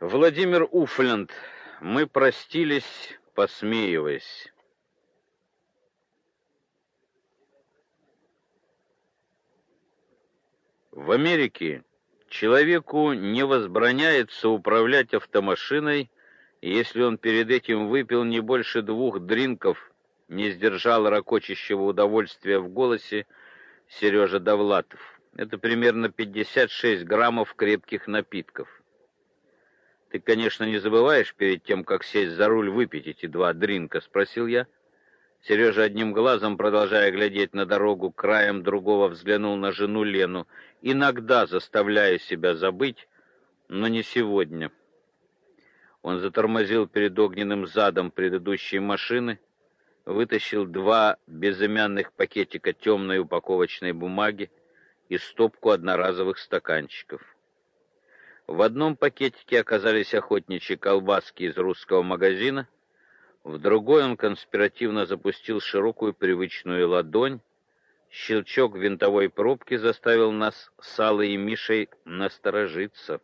Владимир Уфленд. Мы простились, посмеиваясь. В Америке человеку не возбраняется управлять автомашиной, если он перед этим выпил не больше двух дринков, не сдержал ракочущего удовольствия в голосе Сережа Довлатов. Это примерно 56 граммов крепких напитков. Ты, конечно, не забываешь перед тем, как сесть за руль, выпить эти два дринка, спросил я. Сережа одним глазом, продолжая глядеть на дорогу, краем другого взглянул на жену Лену, иногда заставляя себя забыть, но не сегодня. Он затормозил перед огненным задом предыдущей машины, вытащил два безымянных пакетика темной упаковочной бумаги и стопку одноразовых стаканчиков. В одном пакетике оказались охотничьи колбаски из русского магазина, в другой он конспиративно запустил широкую привычную ладонь. Щелчок винтовой пробки заставил нас с Аллой и Мишей насторожиться.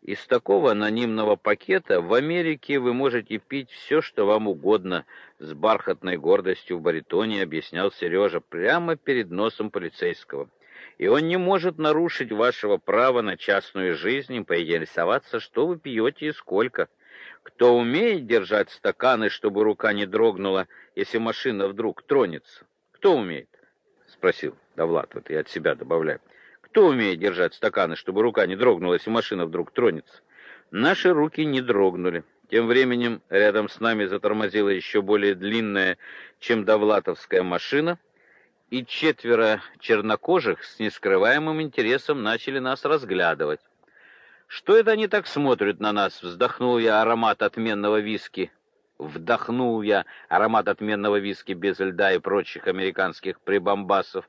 Из такого анонимного пакета в Америке вы можете пить все, что вам угодно, с бархатной гордостью в баритоне объяснял Сережа прямо перед носом полицейского. И он не может нарушить вашего права на частную жизнь и поинтересоваться, что вы пьете и сколько. Кто умеет держать стаканы, чтобы рука не дрогнула, если машина вдруг тронется? Кто умеет? спросил Давлат, вот я от себя добавляю. Кто умеет держать стаканы, чтобы рука не дрогнула, если машина вдруг тронется? Наши руки не дрогнули. Тем временем рядом с нами затормозила еще более длинная, чем Довлатовская машина, и четверо чернокожих с нескрываемым интересом начали нас разглядывать. Что это они так смотрят на нас? Вздохнул я аромат отменного виски. Вдохнул я аромат отменного виски без льда и прочих американских прибамбасов.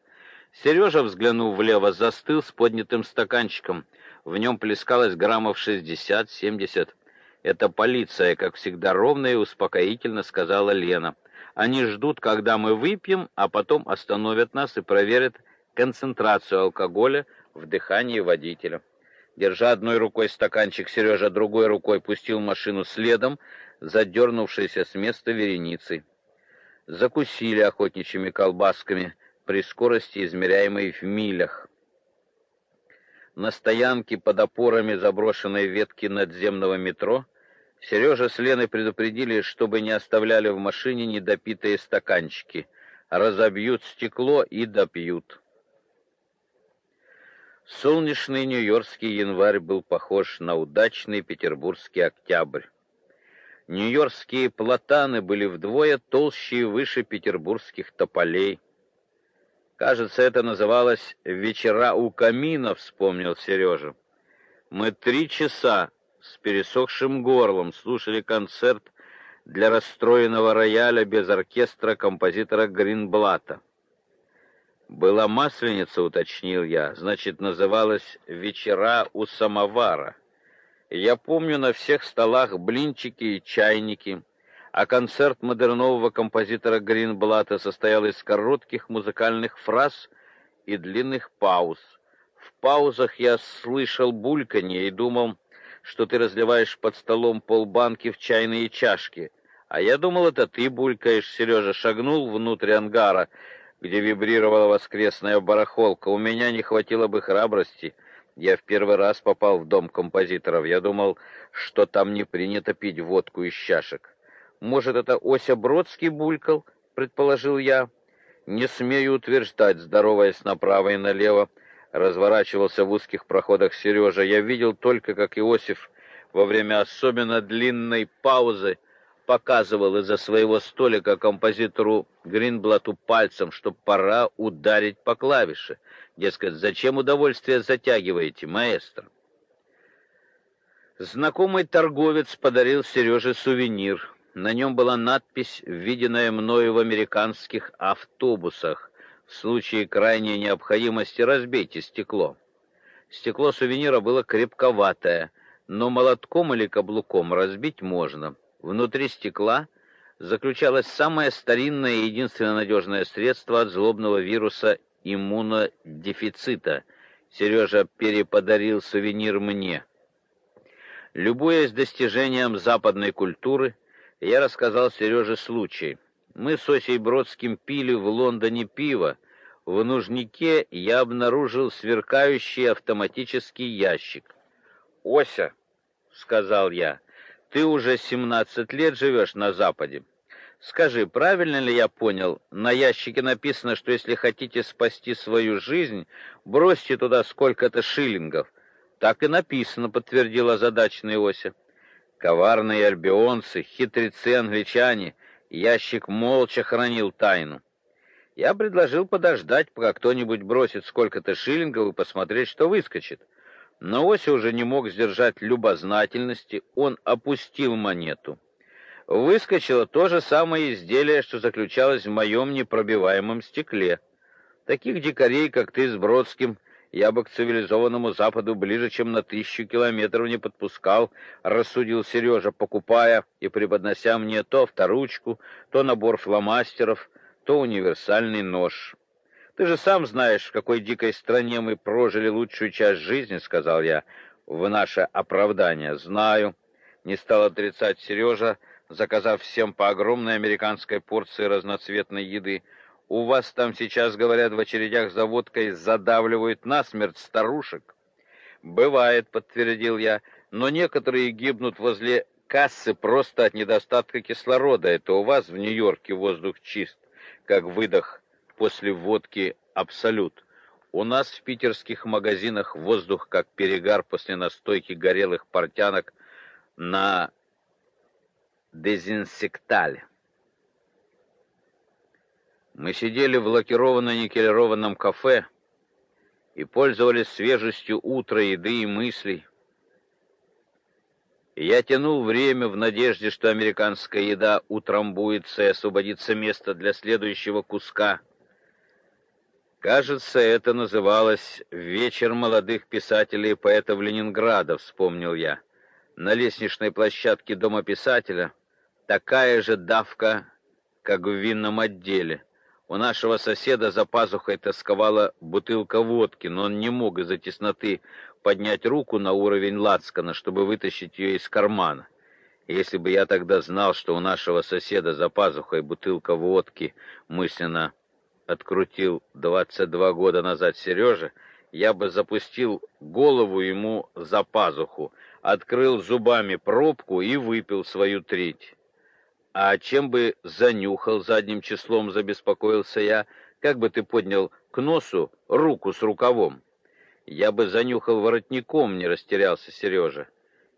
Сережа, взглянув влево, застыл с поднятым стаканчиком. В нем плескалось граммов шестьдесят-семьдесят. Это полиция, как всегда ровно и успокоительно сказала Лена. Они ждут, когда мы выпьем, а потом остановят нас и проверят концентрацию алкоголя в дыхании водителя. Держа одной рукой стаканчик, Сережа другой рукой пустил машину следом, задернувшейся с места вереницей. Закусили охотничьими колбасками при скорости, измеряемой в милях. На стоянке под опорами заброшенной ветки надземного метро Сережа с Леной предупредили, чтобы не оставляли в машине недопитые стаканчики. Разобьют стекло и допьют. Солнечный нью-йоркский январь был похож на удачный петербургский октябрь. Нью-йоркские платаны были вдвое толще и выше петербургских тополей. Кажется, это называлось «Вечера у камина», вспомнил Сережа. Мы три часа с пересохшим горлом слушали концерт для расстроенного рояля без оркестра композитора Гринблата. Была масленица, уточнил я. Значит, называлась Вечера у самовара. Я помню на всех столах блинчики и чайники, а концерт модернового композитора Гринблата состоял из коротких музыкальных фраз и длинных пауз. В паузах я слышал бульканье и думал, что ты разливаешь под столом полбанки в чайные чашки. А я думал, это ты булькаешь, Сережа шагнул внутрь ангара где вибрировала воскресная барахолка. У меня не хватило бы храбрости. Я в первый раз попал в дом композиторов. Я думал, что там не принято пить водку из чашек. Может, это Ося Бродский булькал, предположил я. Не смею утверждать, здороваясь направо и налево, разворачивался в узких проходах Сережа. Я видел только, как Иосиф во время особенно длинной паузы показывал из-за своего столика композитору Гринблату пальцем, что пора ударить по клавише. Дескать, зачем удовольствие затягиваете, маэстро? Знакомый торговец подарил Сереже сувенир. На нем была надпись, виденная мною в американских автобусах: "В случае крайней необходимости разбейте стекло". Стекло сувенира было крепковатое, но молотком или каблуком разбить можно. Внутри стекла заключалось самое старинное и единственно надежное средство от злобного вируса иммунодефицита. Сережа переподарил сувенир мне. Любуясь достижением западной культуры, я рассказал Сереже случай. Мы с Осей Бродским пили в Лондоне пиво. В нужнике я обнаружил сверкающий автоматический ящик. "Ося", сказал я. "Ты уже 17 лет живешь на западе. Скажи, правильно ли я понял? На ящике написано, что если хотите спасти свою жизнь, бросьте туда сколько-то шиллингов. Так и написано, подтвердила задачная Ося. Коварные альбионцы, хитрецы англичане, ящик молча хранил тайну. Я предложил подождать, пока кто-нибудь бросит сколько-то шиллингов и посмотреть, что выскочит. Но Ося уже не мог сдержать любознательности, он опустил монету выскочило то же самое изделие, что заключалось в моем непробиваемом стекле. Таких дикарей, как ты с Бродским, я бы к цивилизованному Западу ближе, чем на тысячу километров не подпускал, рассудил Сережа, покупая и преподнося мне то авторучку, то набор фломастеров, то универсальный нож. Ты же сам знаешь, в какой дикой стране мы прожили лучшую часть жизни, сказал я в наше оправдание. Знаю, не стал отрицать Сережа, заказав всем по огромной американской порции разноцветной еды. У вас там сейчас, говорят, в очередях за водкой задавливают насмерть старушек. Бывает, подтвердил я, но некоторые гибнут возле кассы просто от недостатка кислорода. Это у вас в Нью-Йорке воздух чист, как выдох после водки Абсолют. У нас в питерских магазинах воздух как перегар после настойки горелых портянок на дезинсекталь. Мы сидели в лакированно-никелированном кафе и пользовались свежестью утра, еды и мыслей. я тянул время в надежде, что американская еда утрамбуется и освободится место для следующего куска. Кажется, это называлось «Вечер молодых писателей и поэтов Ленинграда», вспомнил я. На лестничной площадке Дома писателя – такая же давка, как в винном отделе. У нашего соседа за пазухой тосковала бутылка водки, но он не мог из-за тесноты поднять руку на уровень лацкана, чтобы вытащить ее из кармана. Если бы я тогда знал, что у нашего соседа за пазухой бутылка водки, мысленно открутил 22 года назад Сережа, я бы запустил голову ему за пазуху, открыл зубами пробку и выпил свою треть. А чем бы занюхал задним числом, забеспокоился я, как бы ты поднял к носу руку с рукавом. Я бы занюхал воротником, не растерялся Сережа.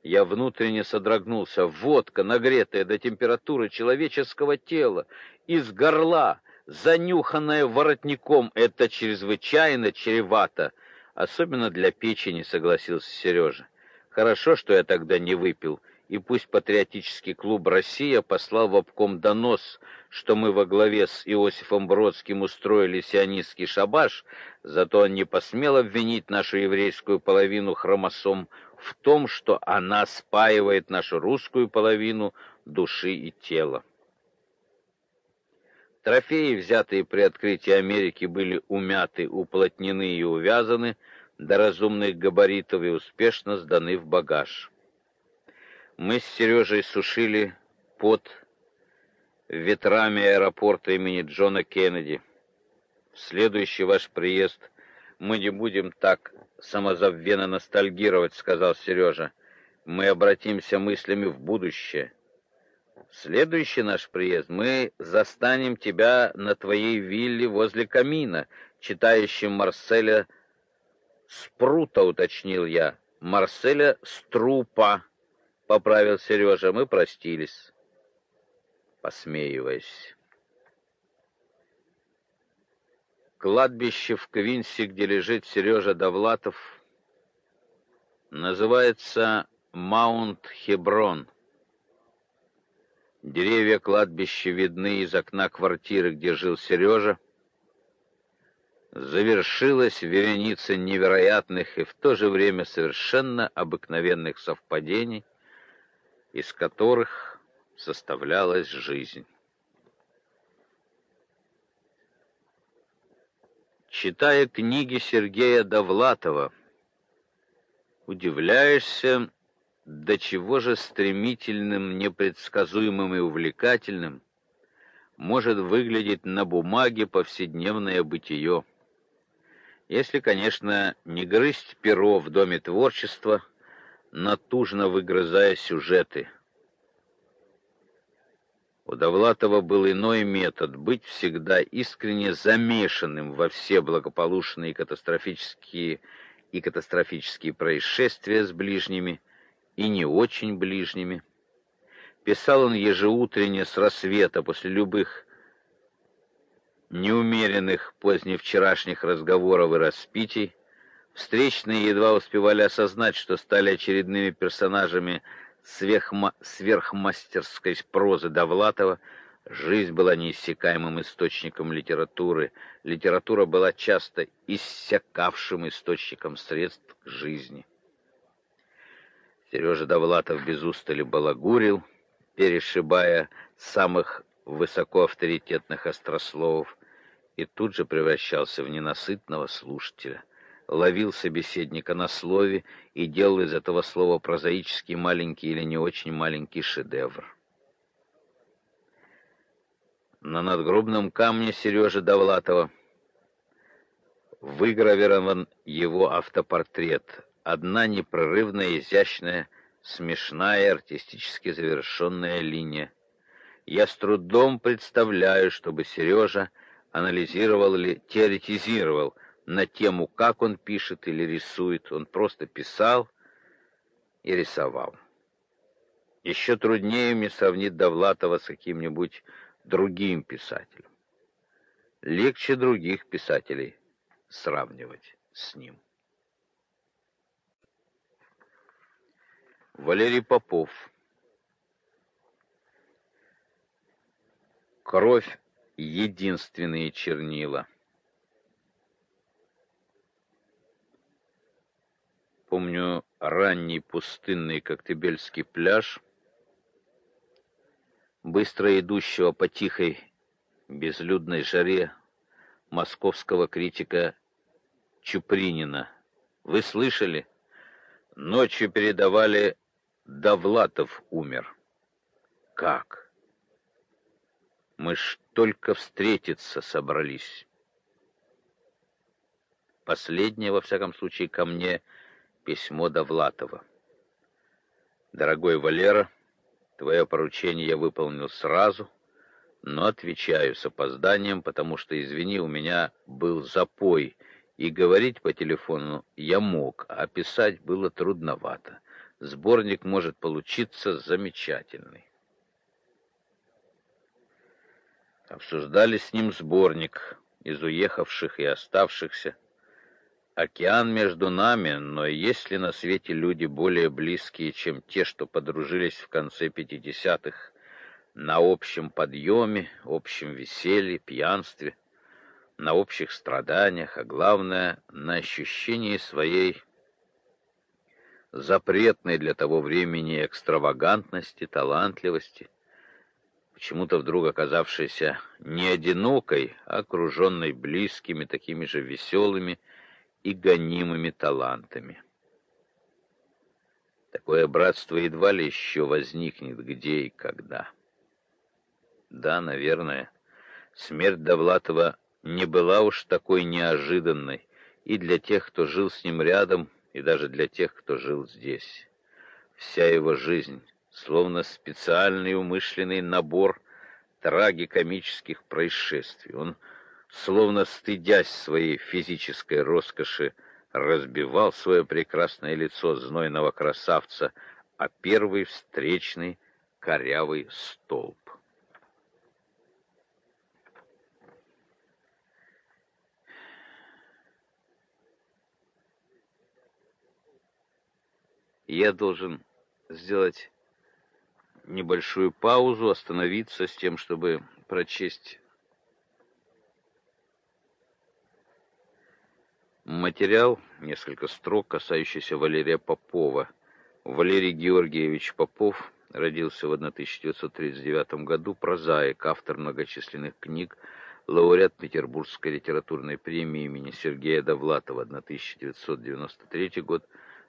Я внутренне содрогнулся. Водка, нагретая до температуры человеческого тела, из горла, занюханная воротником, это чрезвычайно чревато, особенно для печени, согласился Сережа. Хорошо, что я тогда не выпил и пусть патриотический клуб Россия послал в обком донос, что мы во главе с Иосифом Бродским устроили сионистский шабаш, зато он не посмел обвинить нашу еврейскую половину хромосом в том, что она спаивает нашу русскую половину души и тела. Трофеи, взятые при открытии Америки, были умяты, уплотнены и увязаны до разумных габаритов и успешно сданы в багаж. Мы с Сережей сушили под ветрами аэропорта имени Джона Кеннеди. В следующий ваш приезд мы не будем так самозабвенно ностальгировать, сказал Сережа. Мы обратимся мыслями в будущее. В следующий наш приезд мы застанем тебя на твоей вилле возле камина, читающим Марселя Спрута, уточнил я. Марселя Струпа поправил Сережа. Мы простились, посмеиваясь. Кладбище в Квинсе, где лежит Сережа Довлатов, называется Маунт Хеброн. Деревья кладбища видны из окна квартиры, где жил Сережа. Завершилась вереница невероятных и в то же время совершенно обыкновенных совпадений — из которых составлялась жизнь. Читая книги Сергея Довлатова, удивляешься до чего же стремительным, непредсказуемым и увлекательным может выглядеть на бумаге повседневное бытие. Если, конечно, не грызть перо в доме творчества, натужно выгрызая сюжеты. У Довлатова был иной метод быть всегда искренне замешанным во все благополучные катастрофические и катастрофические происшествия с ближними и не очень ближними. Писал он ежеутренне с рассвета после любых неумеренных поздневчерашних разговоров и распитий. Встречные едва успевали осознать, что стали очередными персонажами сверхма сверхмастерской прозы Довлатова. Жизнь была неиссякаемым источником литературы. Литература была часто иссякавшим источником средств к жизни. Сережа Довлатов без устали балагурил, перешибая самых высокоавторитетных острословов, и тут же превращался в ненасытного слушателя, ловил собеседника на слове и делал из этого слова прозаический маленький или не очень маленький шедевр. На надгробном камне Сережи Довлатова выгравирован его автопортрет. Одна непрерывная, изящная, смешная, артистически завершенная линия. Я с трудом представляю, чтобы Сережа анализировал или теоретизировал на тему, как он пишет или рисует. Он просто писал и рисовал. Еще труднее мне сравнить Довлатова с каким-нибудь другим писателем. Легче других писателей сравнивать с ним. Валерий Попов. Кровь единственные чернила. Помню ранний пустынный Коктебельский пляж, быстро идущего по тихой безлюдной жаре московского критика Чупринина. Вы слышали? Ночью передавали Довлатов умер. Как? Мы ж только встретиться собрались. Последнее, во всяком случае, ко мне письмо Довлатова. Дорогой Валера, твое поручение я выполнил сразу, но отвечаю с опозданием, потому что, извини, у меня был запой, и говорить по телефону я мог, а писать было трудновато сборник может получиться замечательный. Обсуждали с ним сборник из уехавших и оставшихся. Океан между нами, но есть ли на свете люди более близкие, чем те, что подружились в конце пятидесятых на общем подъеме, общем веселье, пьянстве, на общих страданиях, а главное, на ощущении своей запретной для того времени экстравагантности, талантливости, почему-то вдруг оказавшейся не одинокой, а окруженной близкими, такими же веселыми и гонимыми талантами. Такое братство едва ли еще возникнет где и когда. Да, наверное, смерть Довлатова не была уж такой неожиданной, и для тех, кто жил с ним рядом, и даже для тех, кто жил здесь. Вся его жизнь, словно специальный умышленный набор трагикомических происшествий. Он, словно стыдясь своей физической роскоши, разбивал свое прекрасное лицо знойного красавца а первый встречный корявый столб. я должен сделать небольшую паузу, остановиться с тем, чтобы прочесть материал, несколько строк, касающийся Валерия Попова. Валерий Георгиевич Попов родился в 1939 году, прозаик, автор многочисленных книг, лауреат Петербургской литературной премии имени Сергея Довлатова 1993 год,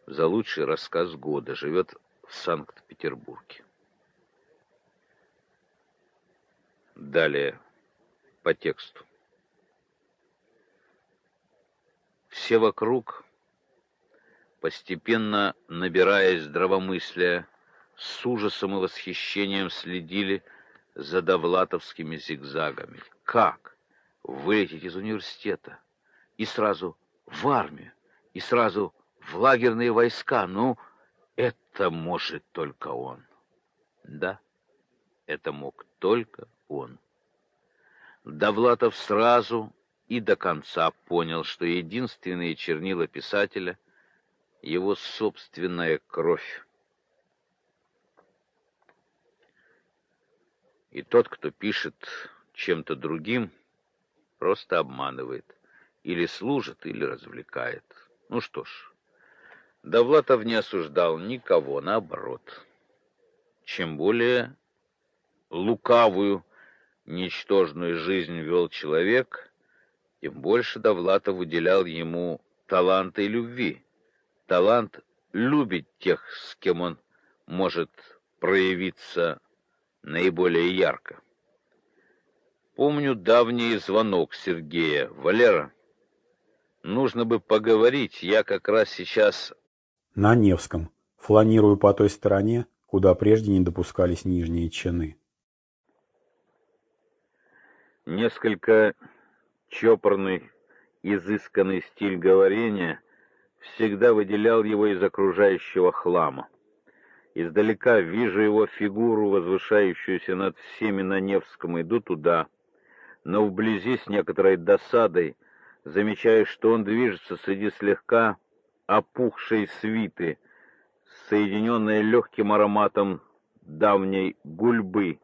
за лучший рассказ года, живет в Санкт-Петербурге. Далее по тексту. Все вокруг, постепенно набирая здравомыслия, с ужасом и восхищением следили за довлатовскими зигзагами. Как вылететь из университета и сразу в армию, и сразу в лагерные войска? Ну, это может только он. Да, это мог только он. Довлатов сразу и до конца понял, что единственные чернила писателя — его собственная кровь. И тот, кто пишет чем-то другим, просто обманывает. Или служит, или развлекает. Ну что ж, Довлатов не осуждал никого, наоборот. Чем более лукавую, ничтожную жизнь вел человек, тем больше Довлатов уделял ему таланта и любви. Талант любит тех, с кем он может проявиться наиболее ярко. Помню давний звонок Сергея. «Валера, нужно бы поговорить, я как раз сейчас...» На Невском. Фланирую по той стороне, куда прежде не допускались нижние чины. Несколько чопорный, изысканный стиль говорения всегда выделял его из окружающего хлама. Издалека вижу его фигуру, возвышающуюся над всеми на Невском, иду туда, но вблизи с некоторой досадой замечаю, что он движется среди слегка опухшей свиты, соединенной легким ароматом давней гульбы.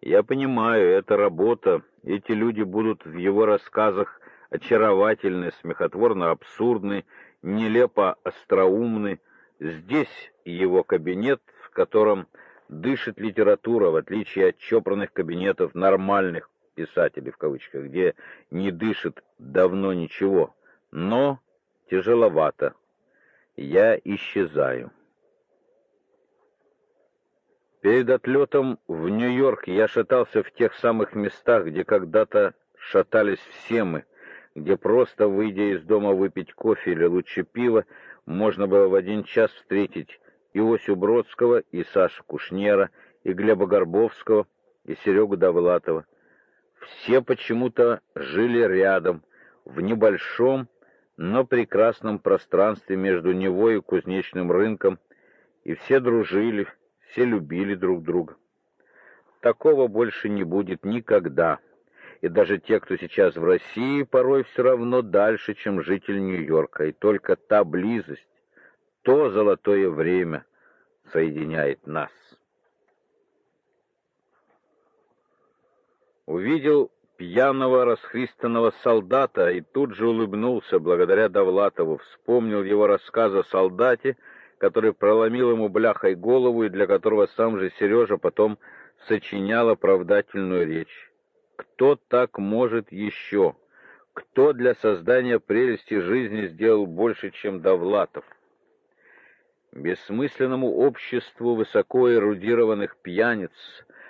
Я понимаю, это работа, эти люди будут в его рассказах очаровательны, смехотворно абсурдны, нелепо остроумны. Здесь его кабинет, в котором дышит литература, в отличие от чопорных кабинетов нормальных писателей, в кавычках, где не дышит давно ничего. Но тяжеловато. Я исчезаю. Перед отлетом в Нью-Йорк я шатался в тех самых местах, где когда-то шатались все мы, где просто выйдя из дома выпить кофе или лучше пива, можно было в один час встретить и Осю Бродского, и Сашу Кушнера, и Глеба Горбовского, и Серегу Довлатова. Все почему-то жили рядом, в небольшом, но прекрасном пространстве между Невой и Кузнечным рынком, и все дружили, все любили друг друга. Такого больше не будет никогда. И даже те, кто сейчас в России, порой все равно дальше, чем житель Нью-Йорка. И только та близость, то золотое время соединяет нас. Увидел пьяного расхристанного солдата и тут же улыбнулся благодаря Довлатову, вспомнил его рассказ о солдате, который проломил ему бляхой голову и для которого сам же Сережа потом сочинял оправдательную речь. Кто так может еще? Кто для создания прелести жизни сделал больше, чем Довлатов? Бессмысленному обществу высоко эрудированных пьяниц,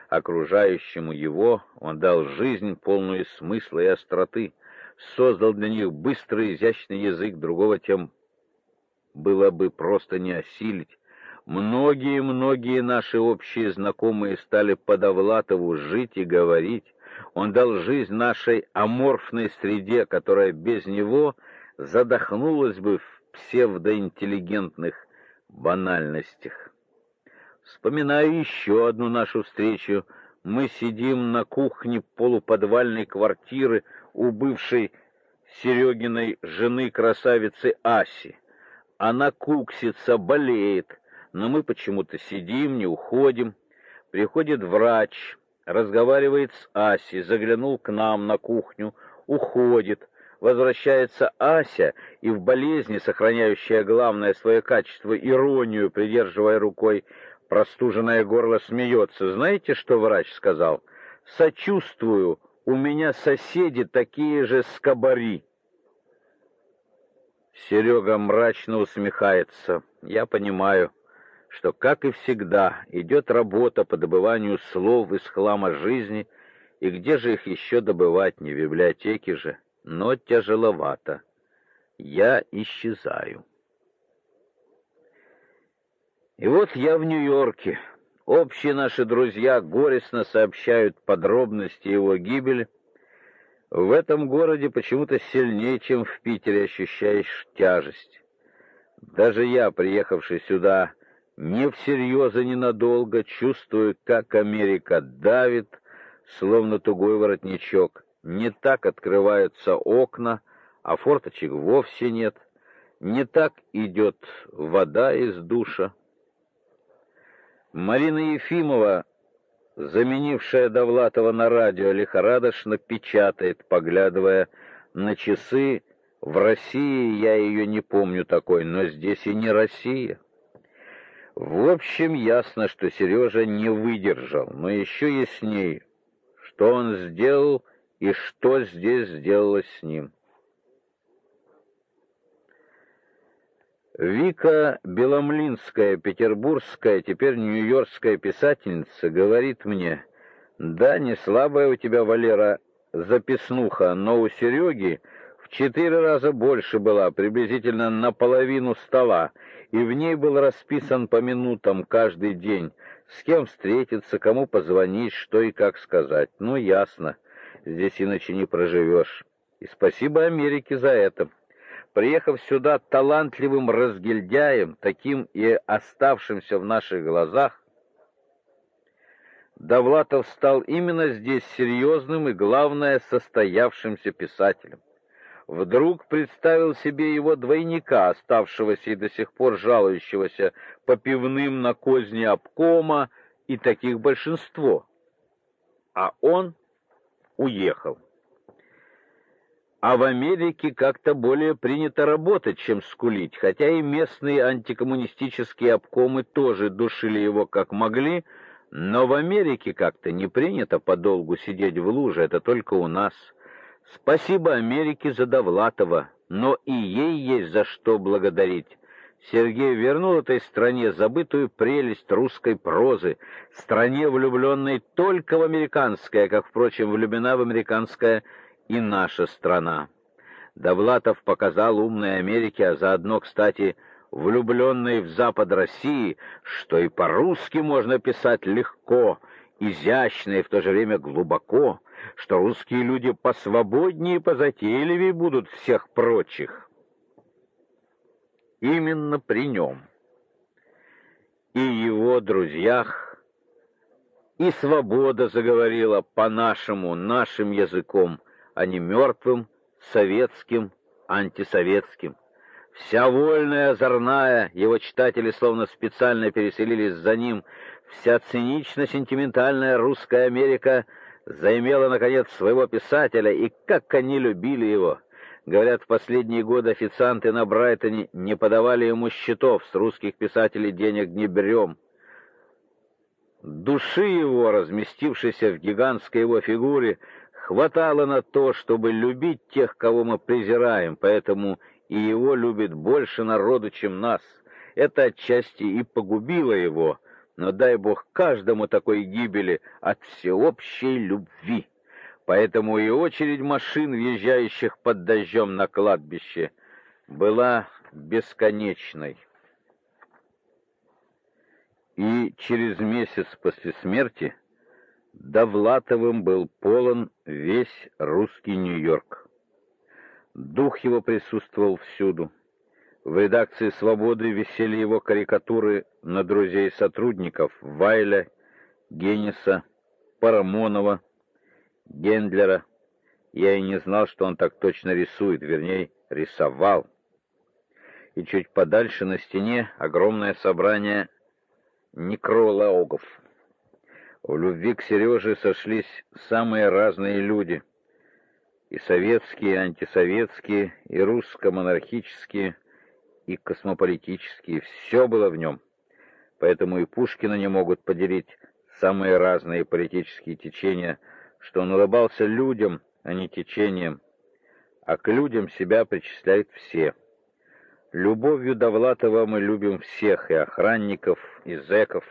окружающему его, он дал жизнь, полную смысла и остроты, создал для них быстрый изящный язык, другого тем было бы просто не осилить. Многие-многие наши общие знакомые стали по Довлатову жить и говорить. Он дал жизнь нашей аморфной среде, которая без него задохнулась бы в псевдоинтеллигентных банальностях. Вспоминаю еще одну нашу встречу. Мы сидим на кухне полуподвальной квартиры у бывшей Серегиной жены красавицы Аси. Она куксится, болеет, но мы почему-то сидим, не уходим. Приходит врач, разговаривает с Асей, заглянул к нам на кухню, уходит. Возвращается Ася и в болезни, сохраняющая главное свое качество иронию, придерживая рукой простуженное горло, смеется. Знаете, что врач сказал? Сочувствую, у меня соседи такие же скобари. Серега мрачно усмехается. Я понимаю. что, как и всегда, идет работа по добыванию слов из хлама жизни, и где же их еще добывать, не в библиотеке же, но тяжеловато. Я исчезаю. И вот я в Нью-Йорке. Общие наши друзья горестно сообщают подробности его гибели. В этом городе почему-то сильнее, чем в Питере, ощущаешь тяжесть. Даже я, приехавший сюда не всерьез и ненадолго, чувствую, как Америка давит, словно тугой воротничок. Не так открываются окна, а форточек вовсе нет. Не так идет вода из душа. Марина Ефимова, заменившая Довлатова на радио, лихорадочно печатает, поглядывая на часы. В России я ее не помню такой, но здесь и не Россия. В общем, ясно, что Сережа не выдержал, но еще ясней, что он сделал и что здесь сделалось с ним. Вика Беломлинская, петербургская, теперь нью-йоркская писательница, говорит мне, «Да, не слабая у тебя, Валера, записнуха, но у Сереги в четыре раза больше была, приблизительно наполовину стола, и в ней был расписан по минутам каждый день, с кем встретиться, кому позвонить, что и как сказать. Ну, ясно, здесь иначе не проживешь. И спасибо Америке за это. Приехав сюда талантливым разгильдяем, таким и оставшимся в наших глазах, Довлатов стал именно здесь серьезным и, главное, состоявшимся писателем вдруг представил себе его двойника, оставшегося и до сих пор жалующегося по пивным на козни обкома, и таких большинство. А он уехал. А в Америке как-то более принято работать, чем скулить, хотя и местные антикоммунистические обкомы тоже душили его как могли, но в Америке как-то не принято подолгу сидеть в луже, это только у нас – Спасибо Америке за Довлатова, но и ей есть за что благодарить. Сергей вернул этой стране забытую прелесть русской прозы, стране, влюбленной только в американское, как, впрочем, влюблена в американское и наша страна. Довлатов показал умной Америке, а заодно, кстати, влюбленной в Запад России, что и по-русски можно писать легко, изящно и в то же время глубоко, что русские люди посвободнее и позатейливее будут всех прочих. Именно при нем и его друзьях и свобода заговорила по-нашему, нашим языком, а не мертвым, советским, антисоветским. Вся вольная, озорная, его читатели словно специально переселились за ним, вся цинично-сентиментальная русская Америка — заимела, наконец, своего писателя, и как они любили его. Говорят, в последние годы официанты на Брайтоне не подавали ему счетов, с русских писателей денег не берем. Души его, разместившейся в гигантской его фигуре, хватало на то, чтобы любить тех, кого мы презираем, поэтому и его любит больше народу, чем нас. Это отчасти и погубило его, но дай Бог каждому такой гибели от всеобщей любви. Поэтому и очередь машин, въезжающих под дождем на кладбище, была бесконечной. И через месяц после смерти Довлатовым был полон весь русский Нью-Йорк. Дух его присутствовал всюду. В редакции «Свободы» висели его карикатуры на друзей сотрудников Вайля, Генниса, Парамонова, Гендлера. Я и не знал, что он так точно рисует, вернее, рисовал. И чуть подальше на стене огромное собрание некрологов. В любви к Сереже сошлись самые разные люди. И советские, и антисоветские, и русско-монархические, и космополитические, все было в нем. Поэтому и Пушкина не могут поделить самые разные политические течения, что он улыбался людям, а не течениям, а к людям себя причисляют все. Любовью Довлатова мы любим всех, и охранников, и зэков.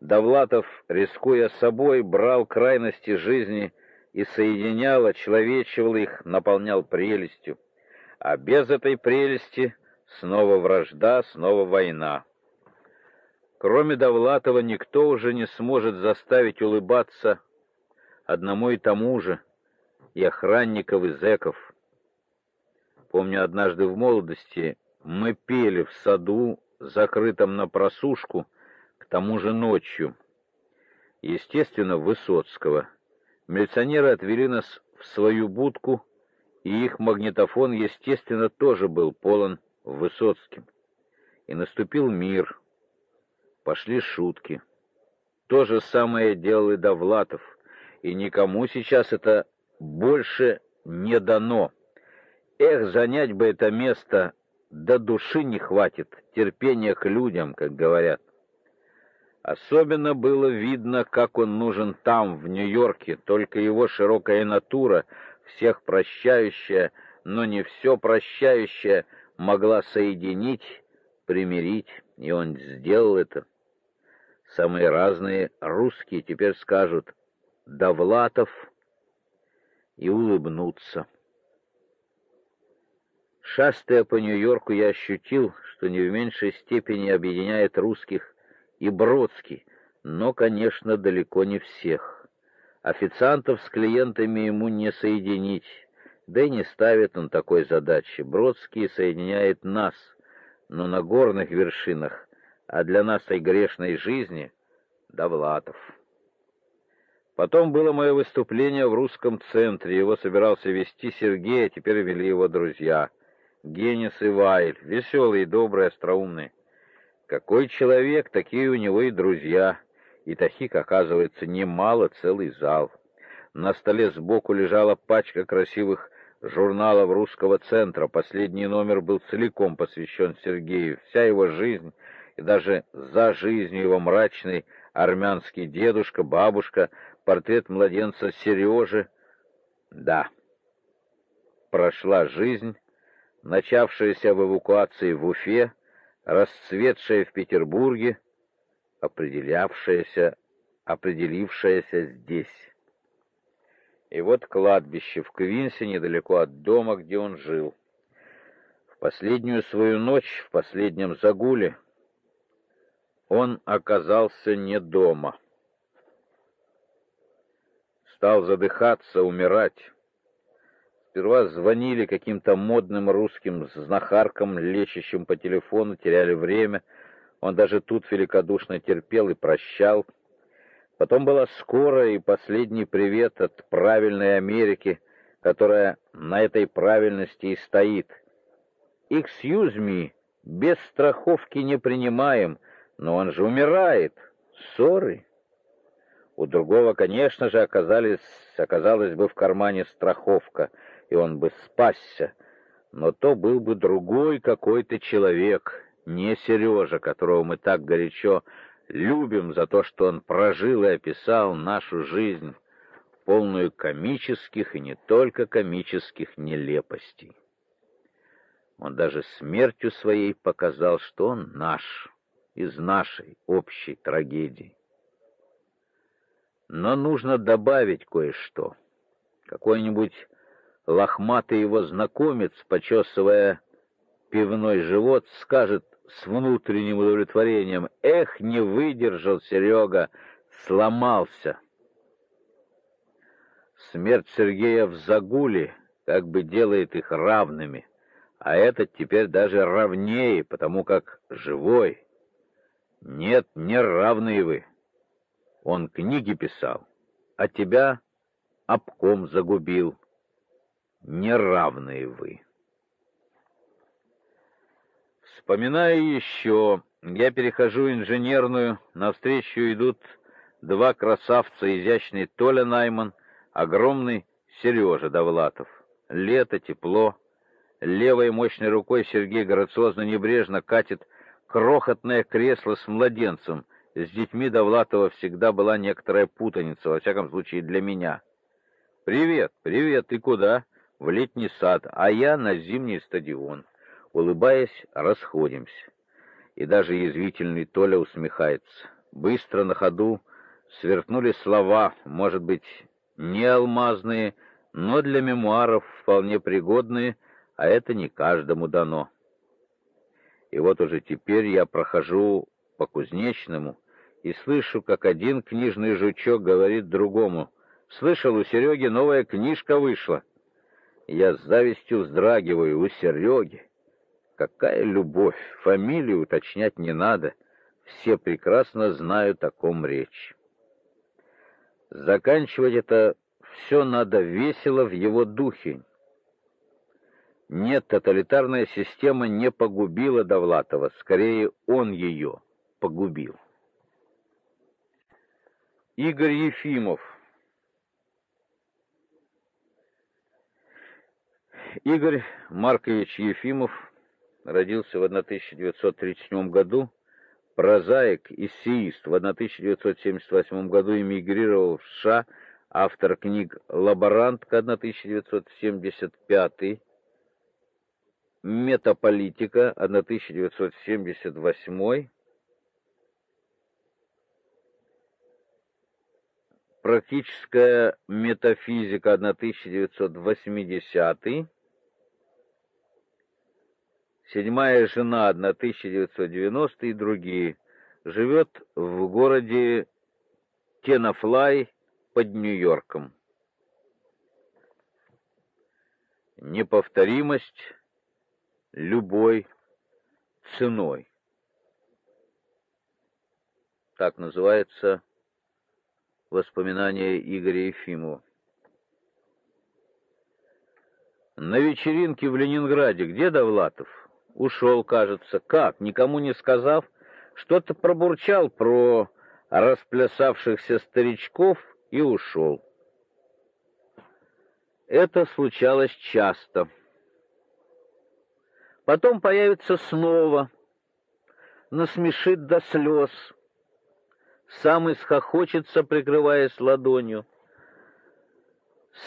Довлатов, рискуя собой, брал крайности жизни и соединял, очеловечивал их, наполнял прелестью. А без этой прелести снова вражда, снова война. Кроме Довлатова никто уже не сможет заставить улыбаться одному и тому же, и охранников, и зэков. Помню, однажды в молодости мы пели в саду, закрытом на просушку, тому же ночью. Естественно, Высоцкого. Милиционеры отвели нас в свою будку, и их магнитофон, естественно, тоже был полон Высоцким. И наступил мир. Пошли шутки. То же самое делал и Довлатов, и никому сейчас это больше не дано. Эх, занять бы это место до души не хватит, терпения к людям, как говорят. Особенно было видно, как он нужен там, в Нью-Йорке, только его широкая натура, всех прощающая, но не все прощающая, могла соединить, примирить, и он сделал это. Самые разные русские теперь скажут «Довлатов» и улыбнутся. Шастая по Нью-Йорку, я ощутил, что не в меньшей степени объединяет русских и Бродский, но, конечно, далеко не всех. Официантов с клиентами ему не соединить, да и не ставит он такой задачи. Бродский соединяет нас, но на горных вершинах, а для нашей грешной жизни — Довлатов. Потом было мое выступление в русском центре, его собирался вести Сергей, а теперь вели его друзья — Генис и Вайль, веселые, добрые, остроумные. Какой человек, такие у него и друзья. И таких, оказывается, немало, целый зал. На столе сбоку лежала пачка красивых журналов русского центра. Последний номер был целиком посвящен Сергею. Вся его жизнь и даже за жизнью его мрачный армянский дедушка, бабушка, портрет младенца Сережи. Да, прошла жизнь, начавшаяся в эвакуации в Уфе, расцветшая в Петербурге, определявшаяся, определившаяся здесь. И вот кладбище в Квинсе, недалеко от дома, где он жил. В последнюю свою ночь, в последнем загуле, он оказался не дома. Стал задыхаться, умирать. Сперва звонили каким-то модным русским знахаркам, лечащим по телефону, теряли время. Он даже тут великодушно терпел и прощал. Потом была скорая и последний привет от правильной Америки, которая на этой правильности и стоит. «Excuse me, без страховки не принимаем, но он же умирает. Ссоры». У другого, конечно же, оказалась бы в кармане страховка — и он бы спасся, но то был бы другой какой-то человек, не Сережа, которого мы так горячо любим за то, что он прожил и описал нашу жизнь, полную комических и не только комических нелепостей. Он даже смертью своей показал, что он наш, из нашей общей трагедии. Но нужно добавить кое-что. Какой-нибудь лохматый его знакомец, почесывая пивной живот, скажет с внутренним удовлетворением, «Эх, не выдержал Серега, сломался». Смерть Сергея в загуле как бы делает их равными, а этот теперь даже равнее, потому как живой. Нет, не равные вы. Он книги писал, а тебя обком загубил неравные вы. Вспоминаю еще, я перехожу инженерную, навстречу идут два красавца, изящный Толя Найман, огромный Сережа Довлатов. Лето, тепло. Левой мощной рукой Сергей грациозно небрежно катит крохотное кресло с младенцем. С детьми Довлатова всегда была некоторая путаница, во всяком случае для меня. «Привет, привет, ты куда?» В летний сад, а я на зимний стадион. Улыбаясь, расходимся. И даже язвительный Толя усмехается. Быстро на ходу сверкнули слова, может быть, не алмазные, но для мемуаров вполне пригодные, а это не каждому дано. И вот уже теперь я прохожу по Кузнечному и слышу, как один книжный жучок говорит другому: "Слышал, у Сереги новая книжка вышла". Я с завистью вздрагиваю у Сереги. Какая любовь, фамилию уточнять не надо. Все прекрасно знают о ком речь. Заканчивать это все надо весело в его духе. Нет, тоталитарная система не погубила Довлатова, скорее он ее погубил. Игорь Ефимов Игорь Маркович Ефимов родился в 1937 году, прозаик и сеист. В 1978 году эмигрировал в США, автор книг «Лаборантка» 1975 Метаполитика 1978 Практическая метафизика 1980 Седьмая жена 1990 и другие. Живет в городе Тенафлай под Нью-Йорком. Неповторимость любой ценой. Так называется воспоминание Игоря Ефимова. На вечеринке в Ленинграде где Довлатов? Ушел, кажется. Как? Никому не сказав, что-то пробурчал про расплясавшихся старичков и ушел. Это случалось часто. Потом появится снова, насмешит до слез, сам исхохочется, прикрываясь ладонью,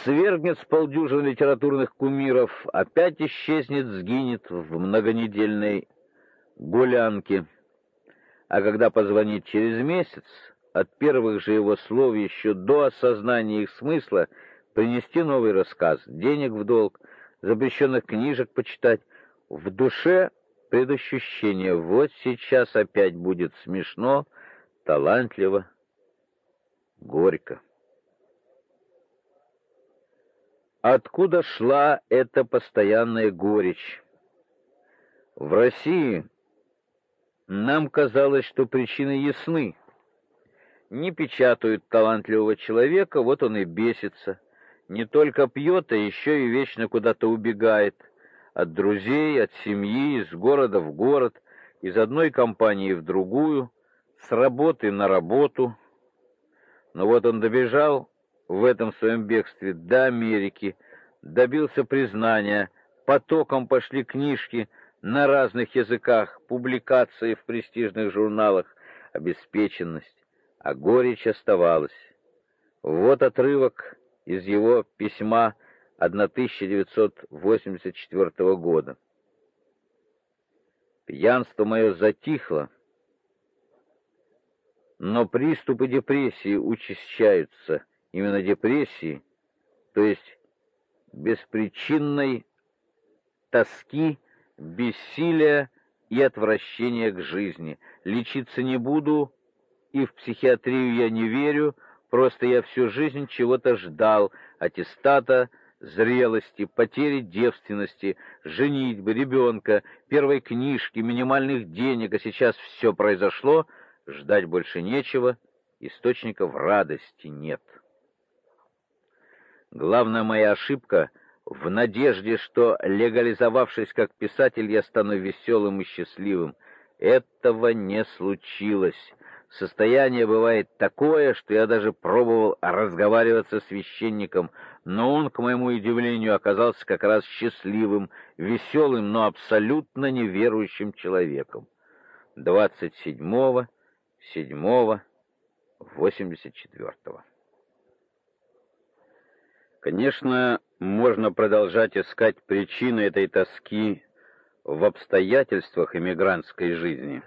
свергнет с полдюжины литературных кумиров, опять исчезнет, сгинет в многонедельной гулянке. А когда позвонит через месяц, от первых же его слов еще до осознания их смысла принести новый рассказ, денег в долг, запрещенных книжек почитать, в душе предощущение, вот сейчас опять будет смешно, талантливо, горько. Откуда шла эта постоянная горечь? В России нам казалось, что причины ясны. Не печатают талантливого человека, вот он и бесится. Не только пьет, а еще и вечно куда-то убегает от друзей, от семьи, из города в город, из одной компании в другую, с работы на работу. Но вот он добежал в этом своем бегстве до Америки, добился признания, потоком пошли книжки на разных языках, публикации в престижных журналах, обеспеченность, а горечь оставалась. Вот отрывок из его письма 1984 года. Пьянство мое затихло, но приступы депрессии учащаются, именно депрессии, то есть беспричинной тоски, бессилия и отвращения к жизни. Лечиться не буду, и в психиатрию я не верю, просто я всю жизнь чего-то ждал, аттестата, зрелости, потери девственности, женитьбы, ребенка, первой книжки, минимальных денег, а сейчас все произошло, ждать больше нечего, источников радости нет. Главная моя ошибка в надежде, что легализовавшись как писатель, я стану веселым и счастливым. Этого не случилось. Состояние бывает такое, что я даже пробовал разговаривать со священником, но он, к моему удивлению, оказался как раз счастливым, веселым, но абсолютно неверующим человеком. 27-го, 7-го, 84-го. Конечно, можно продолжать искать причины этой тоски в обстоятельствах эмигрантской жизни.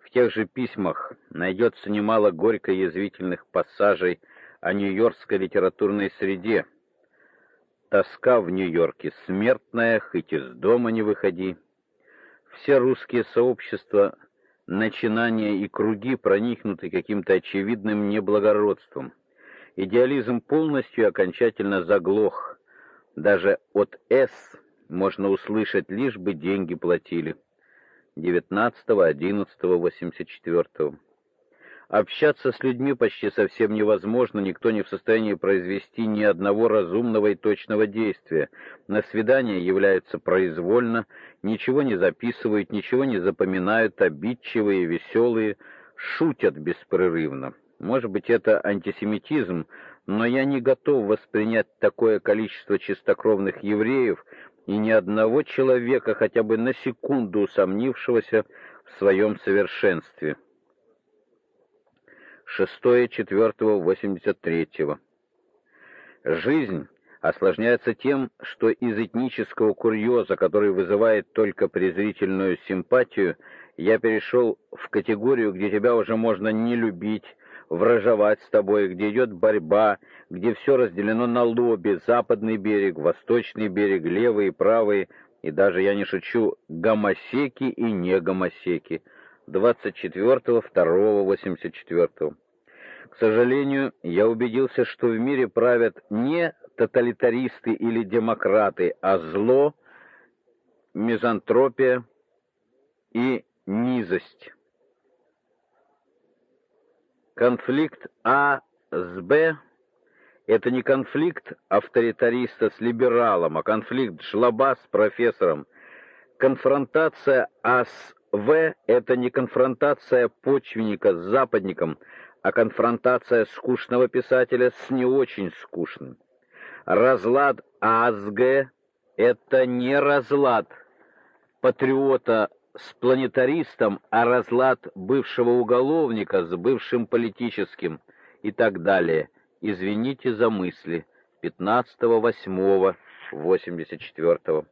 В тех же письмах найдется немало горько-язвительных пассажей о нью-йоркской литературной среде. Тоска в Нью-Йорке смертная, хоть из дома не выходи. Все русские сообщества, начинания и круги проникнуты каким-то очевидным неблагородством. Идеализм полностью окончательно заглох. Даже от «С» можно услышать, лишь бы деньги платили. 19.11.84. Общаться с людьми почти совсем невозможно, никто не в состоянии произвести ни одного разумного и точного действия. На свидания являются произвольно, ничего не записывают, ничего не запоминают, обидчивые, веселые, шутят беспрерывно. Может быть, это антисемитизм, но я не готов воспринять такое количество чистокровных евреев и ни одного человека, хотя бы на секунду усомнившегося в своем совершенстве. 6.4.83. Жизнь осложняется тем, что из этнического курьеза, который вызывает только презрительную симпатию, я перешел в категорию, где тебя уже можно не любить, вражевать с тобой, где идет борьба, где все разделено на лобби, западный берег, восточный берег, левый и правый, и даже, я не шучу, гомосеки и не гомосеки. 24.02.84. К сожалению, я убедился, что в мире правят не тоталитаристы или демократы, а зло, мизантропия и низость. Конфликт А с Б — это не конфликт авторитариста с либералом, а конфликт жлоба с профессором. Конфронтация А с В — это не конфронтация почвенника с западником, а конфронтация скучного писателя с не очень скучным. Разлад А с Г — это не разлад патриота с планетаристом, а разлад бывшего уголовника с бывшим политическим и так далее. Извините за мысли. 15.08.84.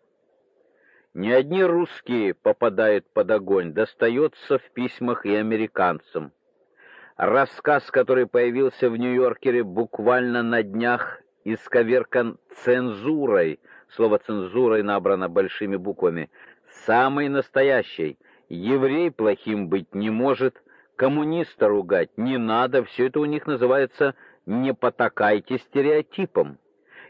Не одни русские попадают под огонь, достается в письмах и американцам. Рассказ, который появился в Нью-Йоркере буквально на днях, исковеркан цензурой. Слово «цензурой» набрано большими буквами самый настоящий. Еврей плохим быть не может, коммуниста ругать не надо, все это у них называется «не потакайте стереотипам».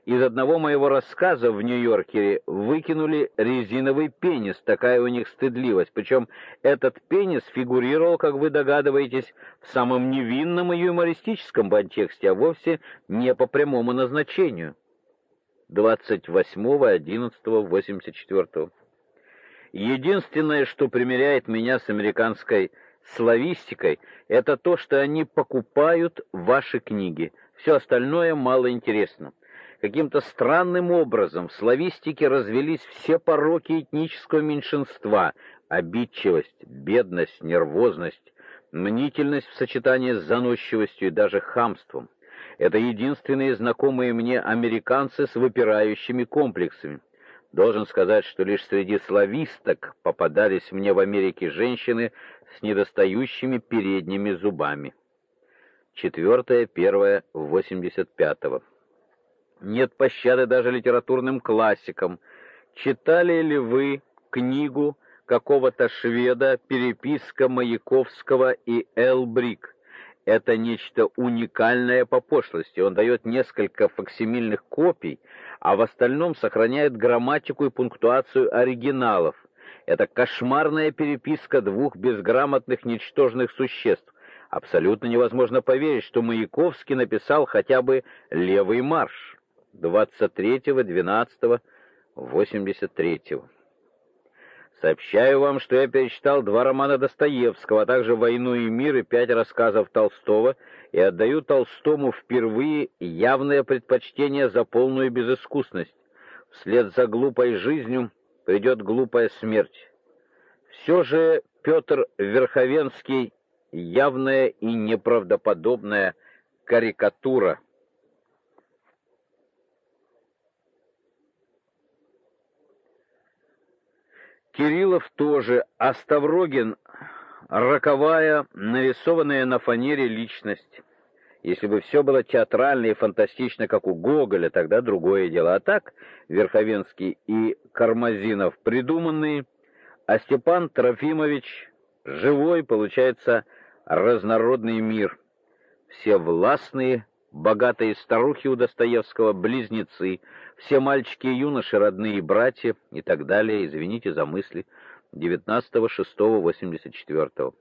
Из одного моего рассказа в Нью-Йоркере выкинули резиновый пенис, такая у них стыдливость. Причем этот пенис фигурировал, как вы догадываетесь, в самом невинном и юмористическом контексте, а вовсе не по прямому назначению. 28.11.84 Единственное, что примиряет меня с американской славистикой, это то, что они покупают ваши книги. Все остальное мало интересно. Каким-то странным образом в славистике развелись все пороки этнического меньшинства: обидчивость, бедность, нервозность, мнительность в сочетании с заносчивостью и даже хамством. Это единственные знакомые мне американцы с выпирающими комплексами. Должен сказать, что лишь среди слависток попадались мне в Америке женщины с недостающими передними зубами. Четвертое, первое, восемьдесят пятого. Нет пощады даже литературным классикам. Читали ли вы книгу какого-то шведа «Переписка Маяковского и Элбрик»? Это нечто уникальное по пошлости. Он дает несколько факсимильных копий, а в остальном сохраняет грамматику и пунктуацию оригиналов. Это кошмарная переписка двух безграмотных ничтожных существ. Абсолютно невозможно поверить, что Маяковский написал хотя бы «Левый марш» 23.12.83. Сообщаю вам, что я перечитал два романа Достоевского, а также «Войну и мир» и пять рассказов Толстого, и отдаю Толстому впервые явное предпочтение за полную безыскусность. Вслед за глупой жизнью придет глупая смерть. Все же Петр Верховенский — явная и неправдоподобная карикатура — Кириллов тоже, а Ставрогин — роковая, нарисованная на фанере личность. Если бы все было театрально и фантастично, как у Гоголя, тогда другое дело. А так Верховенский и Кармазинов придуманные, а Степан Трофимович живой, получается, разнородный мир. Все властные, богатые старухи у Достоевского, близнецы, все мальчики и юноши, родные братья и так далее. Извините за мысли. 19.06.84.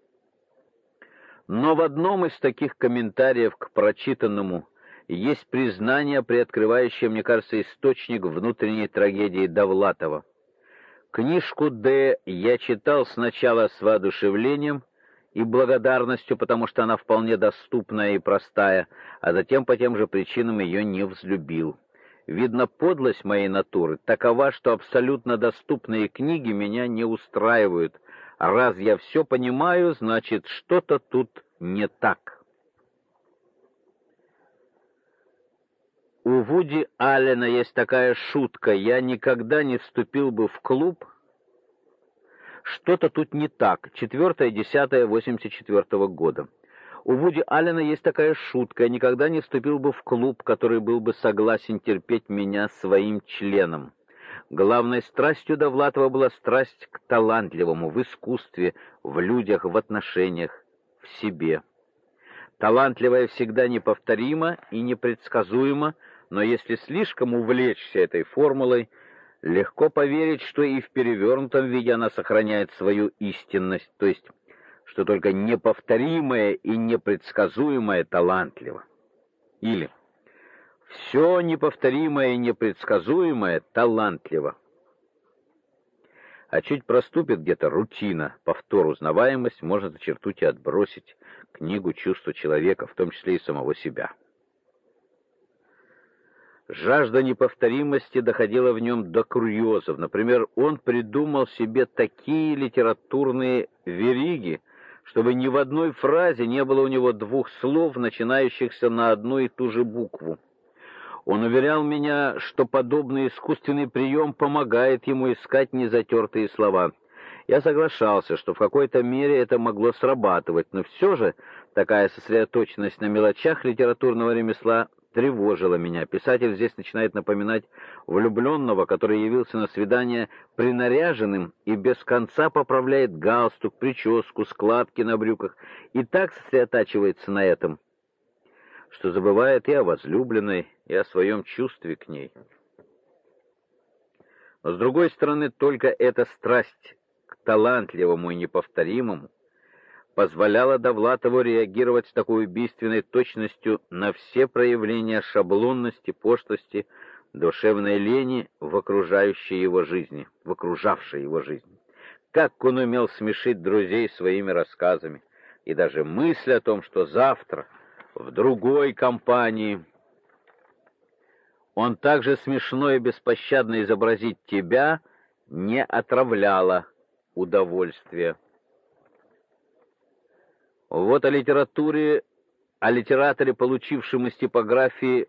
Но в одном из таких комментариев к прочитанному есть признание, приоткрывающее, мне кажется, источник внутренней трагедии Довлатова. Книжку «Д» я читал сначала с воодушевлением и благодарностью, потому что она вполне доступная и простая, а затем по тем же причинам ее не взлюбил. Видно, подлость моей натуры такова, что абсолютно доступные книги меня не устраивают, Раз я все понимаю, значит, что-то тут не так. У Вуди Аллена есть такая шутка: я никогда не вступил бы в клуб. Что-то тут не так. 4.10.84 года. У Вуди Аллена есть такая шутка: я никогда не вступил бы в клуб, который был бы согласен терпеть меня своим членом. Главной страстью Довлатова была страсть к талантливому в искусстве, в людях, в отношениях, в себе. Талантливое всегда неповторимо и непредсказуемо, но если слишком увлечься этой формулой, легко поверить, что и в перевернутом виде она сохраняет свою истинность, то есть что только неповторимое и непредсказуемое талантливо. Или все неповторимое и непредсказуемое талантливо. А чуть проступит где-то рутина, повтор, узнаваемость, можно зачеркнуть и отбросить книгу чувства человека, в том числе и самого себя. Жажда неповторимости доходила в нем до курьезов. Например, он придумал себе такие литературные вериги, чтобы ни в одной фразе не было у него двух слов, начинающихся на одну и ту же букву. Он уверял меня, что подобный искусственный прием помогает ему искать незатертые слова. Я соглашался, что в какой-то мере это могло срабатывать, но все же такая сосредоточенность на мелочах литературного ремесла тревожила меня. Писатель здесь начинает напоминать влюбленного, который явился на свидание принаряженным и без конца поправляет галстук, прическу, складки на брюках и так сосредотачивается на этом, что забывает и о возлюбленной, и о своем чувстве к ней. Но с другой стороны, только эта страсть к талантливому и неповторимому позволяла Довлатову реагировать с такой убийственной точностью на все проявления шаблонности, пошлости, душевной лени в окружающей его жизни, в окружавшей его жизни. Как он умел смешить друзей своими рассказами, и даже мысль о том, что завтра в другой компании он также смешно и беспощадно изобразить тебя не отравляло удовольствие. Вот о литературе, о литераторе, получившем из типографии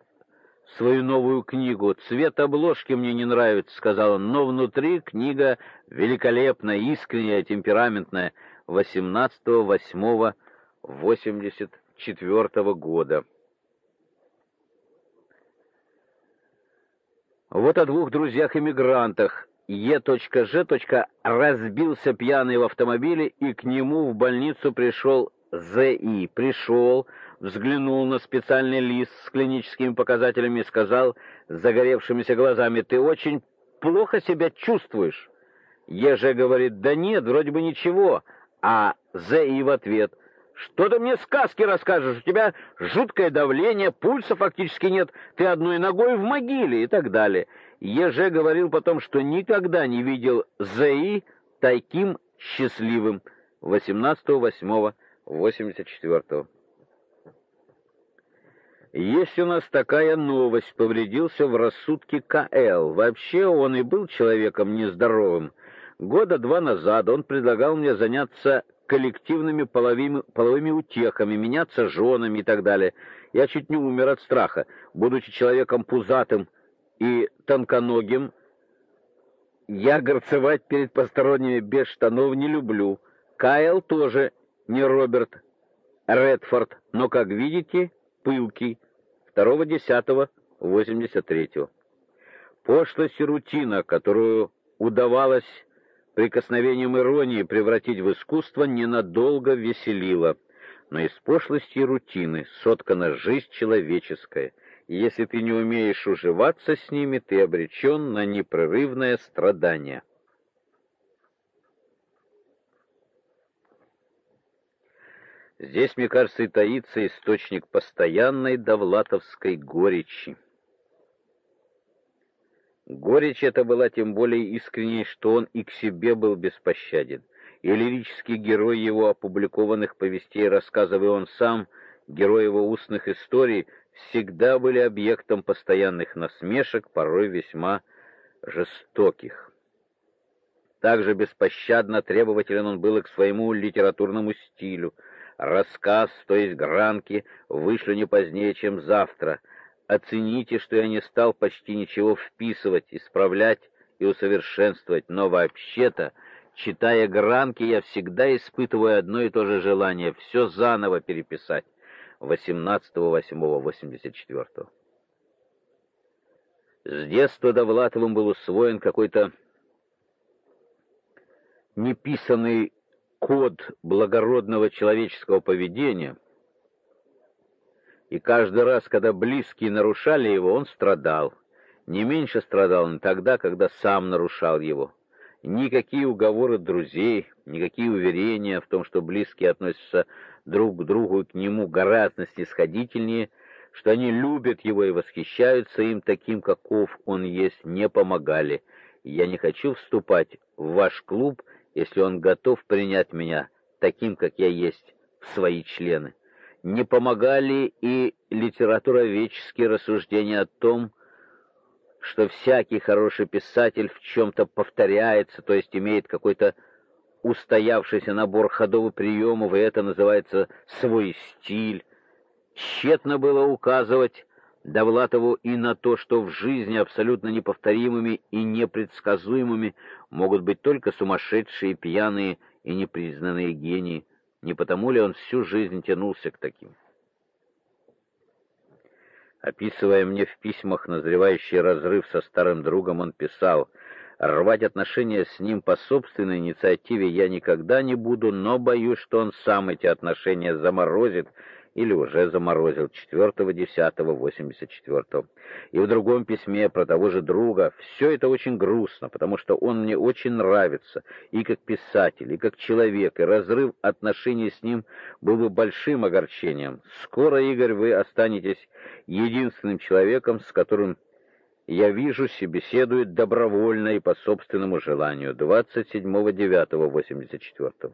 свою новую книгу. Цвет обложки мне не нравится, сказал он, но внутри книга великолепная, искренняя, темпераментная, 18.08.84 года. Вот о двух друзьях-эмигрантах. Е.Ж. разбился пьяный в автомобиле, и к нему в больницу пришел З.И. Пришел, взглянул на специальный лист с клиническими показателями и сказал загоревшимися глазами, «Ты очень плохо себя чувствуешь». Еже говорит, «Да нет, вроде бы ничего». А З.И. в ответ, что ты мне сказки расскажешь? У тебя жуткое давление, пульса фактически нет, ты одной ногой в могиле и так далее. Еже говорил потом, что никогда не видел ЗИ таким счастливым. 18.08.84. Есть у нас такая новость, повредился в рассудке КЛ. Вообще он и был человеком нездоровым. Года два назад он предлагал мне заняться коллективными половыми, половыми утехами, меняться женами и так далее. Я чуть не умер от страха, будучи человеком пузатым и тонконогим. Я горцевать перед посторонними без штанов не люблю. Кайл тоже не Роберт Редфорд, но, как видите, пылкий. 2.10.83. Пошлость и рутина, которую удавалось прикосновением иронии превратить в искусство, ненадолго веселила. Но из пошлости и рутины соткана жизнь человеческая, и если ты не умеешь уживаться с ними, ты обречен на непрерывное страдание. Здесь, мне кажется, и таится источник постоянной довлатовской горечи. Горечь эта была тем более искренней, что он и к себе был беспощаден. И лирический герой его опубликованных повестей, рассказов и он сам, герой его устных историй, всегда были объектом постоянных насмешек, порой весьма жестоких. Также беспощадно требователен он был и к своему литературному стилю — Рассказ, то есть гранки, вышлю не позднее, чем завтра. Оцените, что я не стал почти ничего вписывать, исправлять и усовершенствовать, но вообще-то, читая гранки, я всегда испытываю одно и то же желание все заново переписать. 18.08.84 С детства Довлатовым был усвоен какой-то неписанный код благородного человеческого поведения, и каждый раз, когда близкие нарушали его, он страдал. Не меньше страдал он тогда, когда сам нарушал его. Никакие уговоры друзей, никакие уверения в том, что близкие относятся друг к другу и к нему гораздо снисходительнее, что они любят его и восхищаются им таким, каков он есть, не помогали. Я не хочу вступать в ваш клуб если он готов принять меня таким, как я есть, в свои члены. Не помогали и литературоведческие рассуждения о том, что всякий хороший писатель в чем-то повторяется, то есть имеет какой-то устоявшийся набор ходовых приемов, и это называется свой стиль. Тщетно было указывать Довлатову и на то, что в жизни абсолютно неповторимыми и непредсказуемыми могут быть только сумасшедшие, пьяные и непризнанные гении. Не потому ли он всю жизнь тянулся к таким? Описывая мне в письмах назревающий разрыв со старым другом, он писал: "Рвать отношения с ним по собственной инициативе я никогда не буду, но боюсь, что он сам эти отношения заморозит или уже заморозил 4.10.84. И в другом письме про того же друга все это очень грустно, потому что он мне очень нравится и как писатель, и как человек, и разрыв отношений с ним был бы большим огорчением. Скоро, Игорь, вы останетесь единственным человеком, с которым я вижу, беседует добровольно и по собственному желанию. 27.09.84.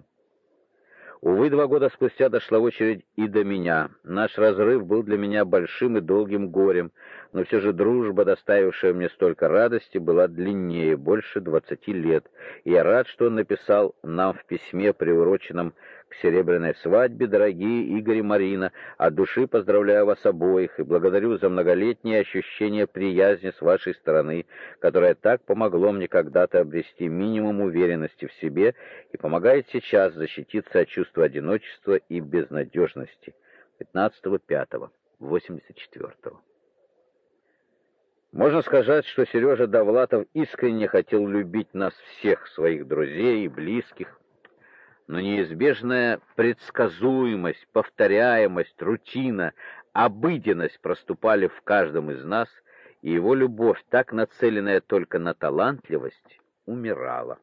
Увы, два года спустя дошла очередь и до меня. Наш разрыв был для меня большим и долгим горем, но все же дружба, доставившая мне столько радости, была длиннее, больше двадцати лет. Я рад, что он написал нам в письме, приуроченном к серебряной свадьбе, дорогие Игорь и Марина. От души поздравляю вас обоих и благодарю за многолетнее ощущение приязни с вашей стороны, которое так помогло мне когда-то обрести минимум уверенности в себе и помогает сейчас защититься от чувства одиночества и безнадежности. 15.05.84 Можно сказать, что Сережа Довлатов искренне хотел любить нас всех, своих друзей и близких, но неизбежная предсказуемость, повторяемость, рутина, обыденность проступали в каждом из нас, и его любовь, так нацеленная только на талантливость, умирала.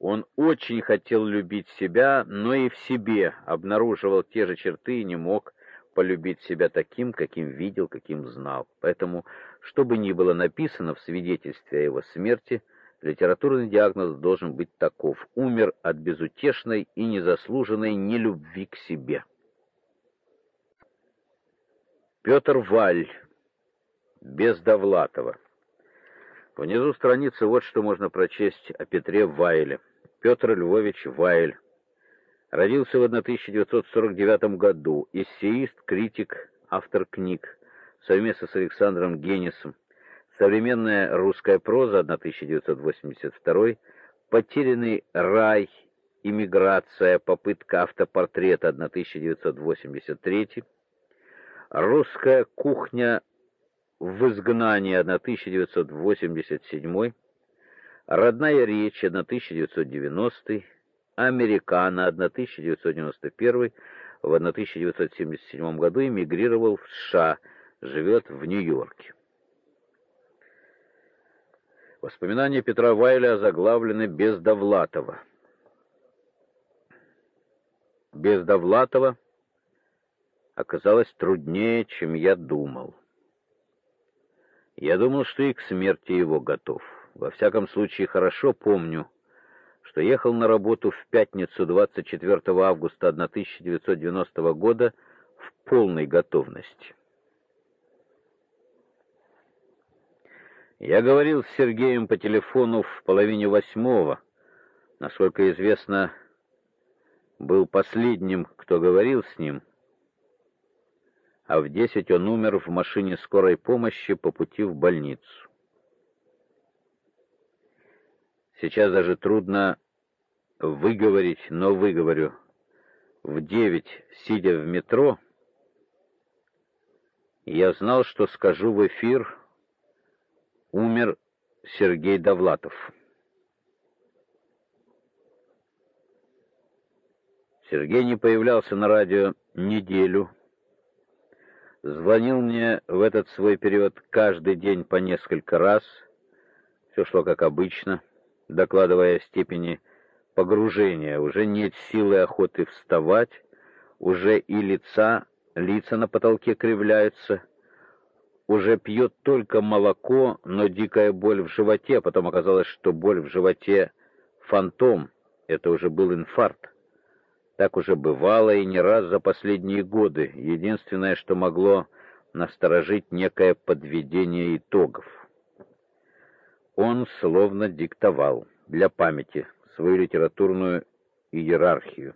Он очень хотел любить себя, но и в себе обнаруживал те же черты и не мог полюбить себя таким, каким видел, каким знал. Поэтому, что бы ни было написано в свидетельстве о его смерти, Литературный диагноз должен быть таков: умер от безутешной и незаслуженной нелюбви к себе. Петр Валь без Довлатова. Внизу страницы вот что можно прочесть о Петре Вайле. Петр Львович Вайль родился в 1949 году, эссеист, критик, автор книг, совместно с Александром Генисом Современная русская проза 1982, Потерянный рай, Иммиграция, попытка автопортрета 1983, Русская кухня в изгнании 1987, Родная речь 1990, Американо 1991, в 1977 году эмигрировал в США, живет в Нью-Йорке. Воспоминания Петра Вайля озаглавлены «Без Довлатова». Без Довлатова оказалось труднее, чем я думал. Я думал, что и к смерти его готов. Во всяком случае, хорошо помню, что ехал на работу в пятницу 24 августа 1990 года в полной готовности. Я говорил с Сергеем по телефону в половине восьмого. Насколько известно, был последним, кто говорил с ним. А в десять он умер в машине скорой помощи по пути в больницу. Сейчас даже трудно выговорить, но выговорю. В девять, сидя в метро, я знал, что скажу в эфир «Умер Сергей Довлатов». Сергей не появлялся на радио неделю. Звонил мне в этот свой период каждый день по несколько раз. Все шло как обычно докладывая о степени погружения. Уже нет силы охоты вставать, уже и лица, лица на потолке кривляются. Уже пьет только молоко, но дикая боль в животе, потом оказалось, что боль в животе фантом. Это уже был инфаркт. Так уже бывало и не раз за последние годы. Единственное, что могло насторожить некое подведение итогов. Он словно диктовал для памяти свою литературную иерархию.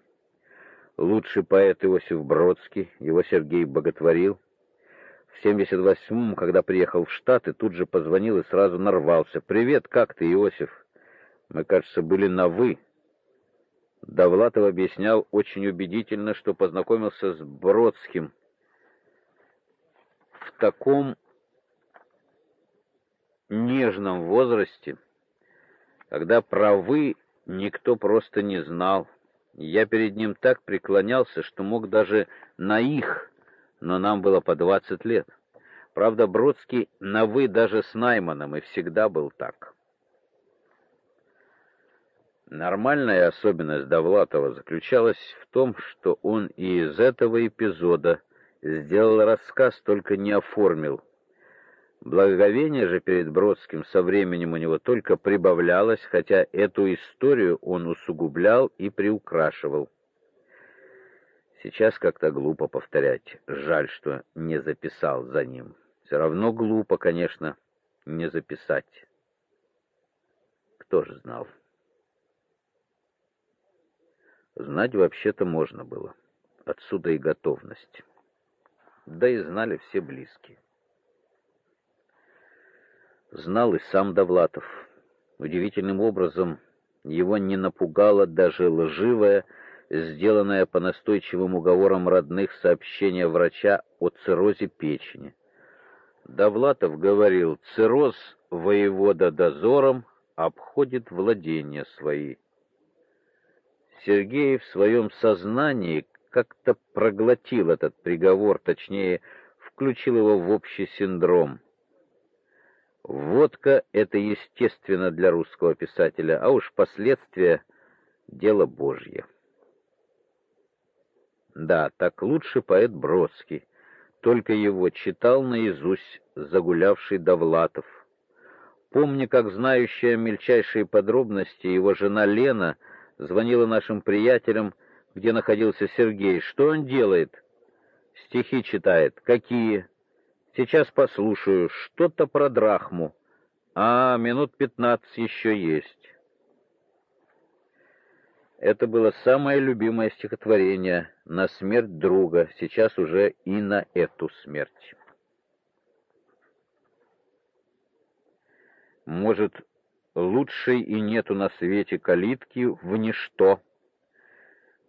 Лучший поэт Иосиф Бродский, его Сергей боготворил. В 78-м, когда приехал в Штаты, тут же позвонил и сразу нарвался. «Привет, как ты, Иосиф?» Мы, кажется, были на «вы». Довлатов объяснял очень убедительно, что познакомился с Бродским в таком нежном возрасте, когда правы никто просто не знал. Я перед ним так преклонялся, что мог даже на их, но нам было по двадцать лет. Правда, Бродский на «вы» даже с Найманом и всегда был так. Нормальная особенность Довлатова заключалась в том, что он и из этого эпизода сделал рассказ, только не оформил, Благоговение же перед Бродским со временем у него только прибавлялось, хотя эту историю он усугублял и приукрашивал. Сейчас как-то глупо повторять. Жаль, что не записал за ним. Все равно глупо, конечно, не записать. Кто ж знал? Знать вообще-то можно было. Отсюда и готовность. Да и знали все близкие знал и сам Довлатов. Удивительным образом его не напугало даже лживое, сделанное по настойчивым уговорам родных сообщение врача о циррозе печени. Довлатов говорил, цирроз воевода дозором обходит владения свои. Сергей в своем сознании как-то проглотил этот приговор, точнее, включил его в общий синдром. Водка — это естественно для русского писателя, а уж последствия — дело Божье. Да, так лучше поэт Бродский, только его читал наизусть загулявший Довлатов. Помню, как знающая мельчайшие подробности, его жена Лена звонила нашим приятелям, где находился Сергей. Что он делает? Стихи читает. Какие? Сейчас послушаю. Что-то про драхму. А, минут пятнадцать еще есть. Это было самое любимое стихотворение на смерть друга, сейчас уже и на эту смерть. Может, лучшей и нету на свете калитки в ничто.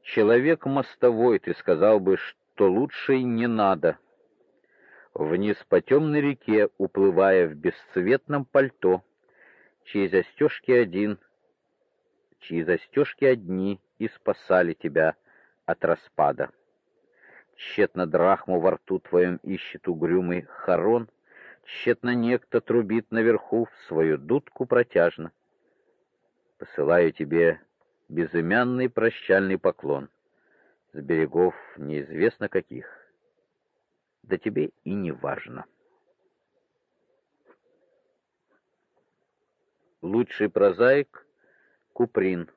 Человек мостовой, ты сказал бы, что лучшей не надо. Вниз по темной реке, уплывая в бесцветном пальто, чьи застежки один, чьи застежки одни и спасали тебя от распада. Тщетно драхму во рту твоем ищет угрюмый хорон, Тщетно некто трубит наверху в свою дудку протяжно. Посылаю тебе безымянный прощальный поклон с берегов неизвестно каких. Да тебе и не важно. Лучший прозаик — Куприн.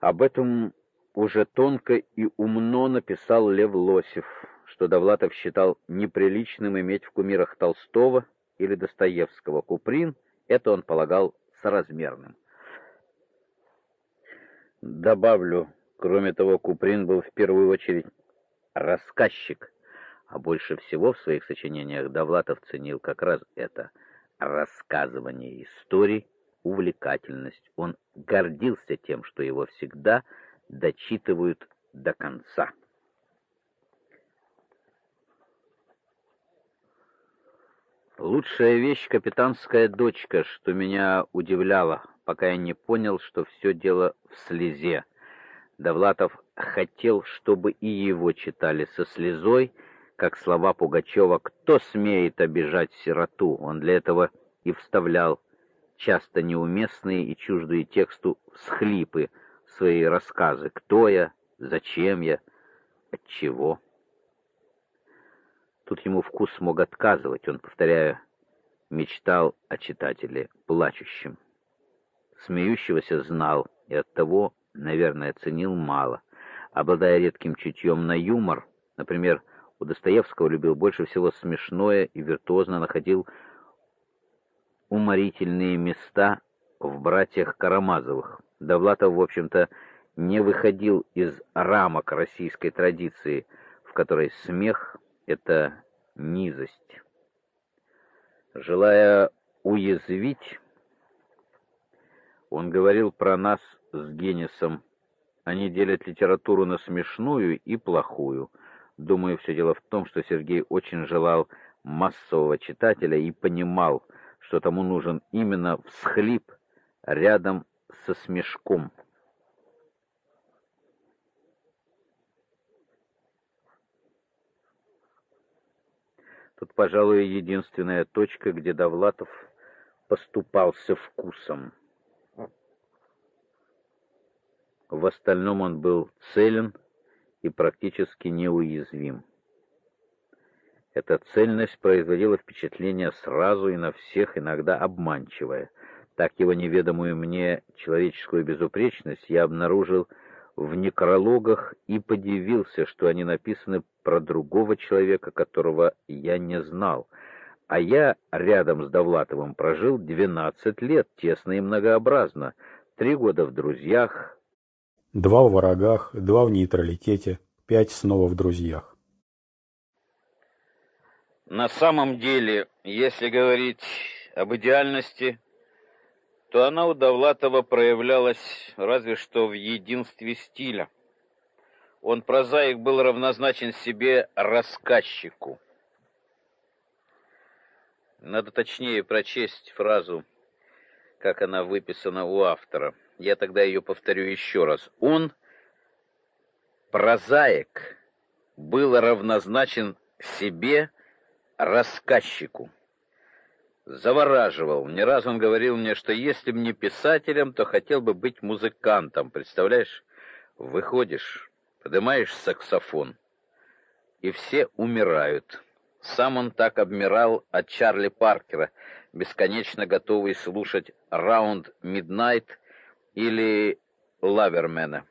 Об этом уже тонко и умно написал Лев Лосев, что Довлатов считал неприличным иметь в кумирах Толстого или Достоевского. Куприн это он полагал соразмерным. Добавлю, кроме того, Куприн был в первую очередь рассказчик, а больше всего в своих сочинениях Довлатов ценил как раз это рассказывание историй, увлекательность. Он гордился тем, что его всегда дочитывают до конца. Лучшая вещь капитанская дочка, что меня удивляло, пока я не понял, что все дело в слезе. Довлатов хотел, чтобы и его читали со слезой, как слова Пугачева «Кто смеет обижать сироту?» Он для этого и вставлял часто неуместные и чуждые тексту всхлипы в свои рассказы «Кто я?», «Зачем я?», «От чего?». Тут ему вкус мог отказывать, он, повторяю, мечтал о читателе плачущем. Смеющегося знал и оттого, наверное, ценил мало. Обладая редким чутьем на юмор, например, у Достоевского любил больше всего смешное и виртуозно находил уморительные места в «Братьях Карамазовых». Довлатов, в общем-то, не выходил из рамок российской традиции, в которой смех это низость. Желая уязвить, он говорил про нас с Генисом. Они делят литературу на смешную и плохую. Думаю, все дело в том, что Сергей очень желал массового читателя и понимал, что тому нужен именно всхлип рядом со смешком. Тут, пожалуй, единственная точка, где Довлатов поступался вкусом. В остальном он был целен и практически неуязвим. Эта цельность производила впечатление сразу и на всех, иногда обманчивое. Так его неведомую мне человеческую безупречность я обнаружил в некрологах и подивился, что они написаны про другого человека, которого я не знал. А я рядом с Довлатовым прожил 12 лет, тесно и многообразно. Три года в друзьях. Два в врагах, два в нейтралитете, пять снова в друзьях. На самом деле, если говорить об идеальности, то она у Довлатова проявлялась разве что в единстве стиля. Он прозаик был равнозначен себе рассказчику. Надо точнее прочесть фразу, как она выписана у автора. Я тогда ее повторю еще раз. Он прозаик был равнозначен себе рассказчику завораживал. Не раз он говорил мне, что если бы не писателем, то хотел бы быть музыкантом. Представляешь, выходишь, поднимаешь саксофон, и все умирают. Сам он так обмирал от Чарли Паркера, бесконечно готовый слушать «Раунд Миднайт» или «Лавермена».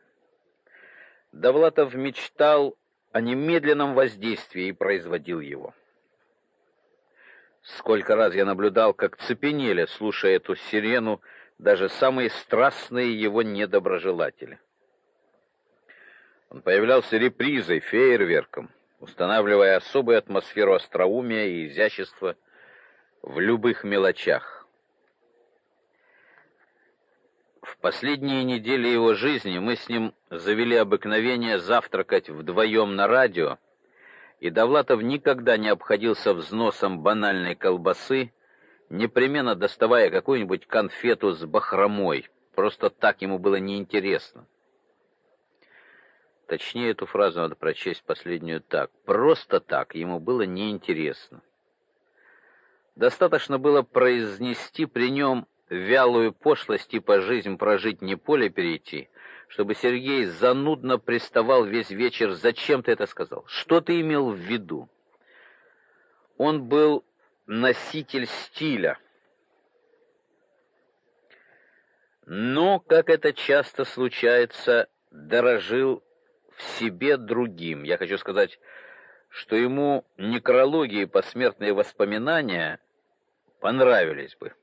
Довлатов мечтал о немедленном воздействии и производил его. Сколько раз я наблюдал, как цепенели, слушая эту сирену, даже самые страстные его недоброжелатели. Он появлялся репризой, фейерверком, устанавливая особую атмосферу остроумия и изящества. в любых мелочах. В последние недели его жизни мы с ним завели обыкновение завтракать вдвоем на радио, и Довлатов никогда не обходился взносом банальной колбасы, непременно доставая какую-нибудь конфету с бахромой. Просто так ему было неинтересно. Точнее, эту фразу надо прочесть последнюю так. Просто так ему было неинтересно. Достаточно было произнести при нем вялую пошлость типа «жизнь прожить, не поле перейти», чтобы Сергей занудно приставал весь вечер «Зачем ты это сказал? Что ты имел в виду?» Он был носитель стиля. Но, как это часто случается, дорожил в себе другим. Я хочу сказать, что ему некрологии и посмертные воспоминания понравились бы.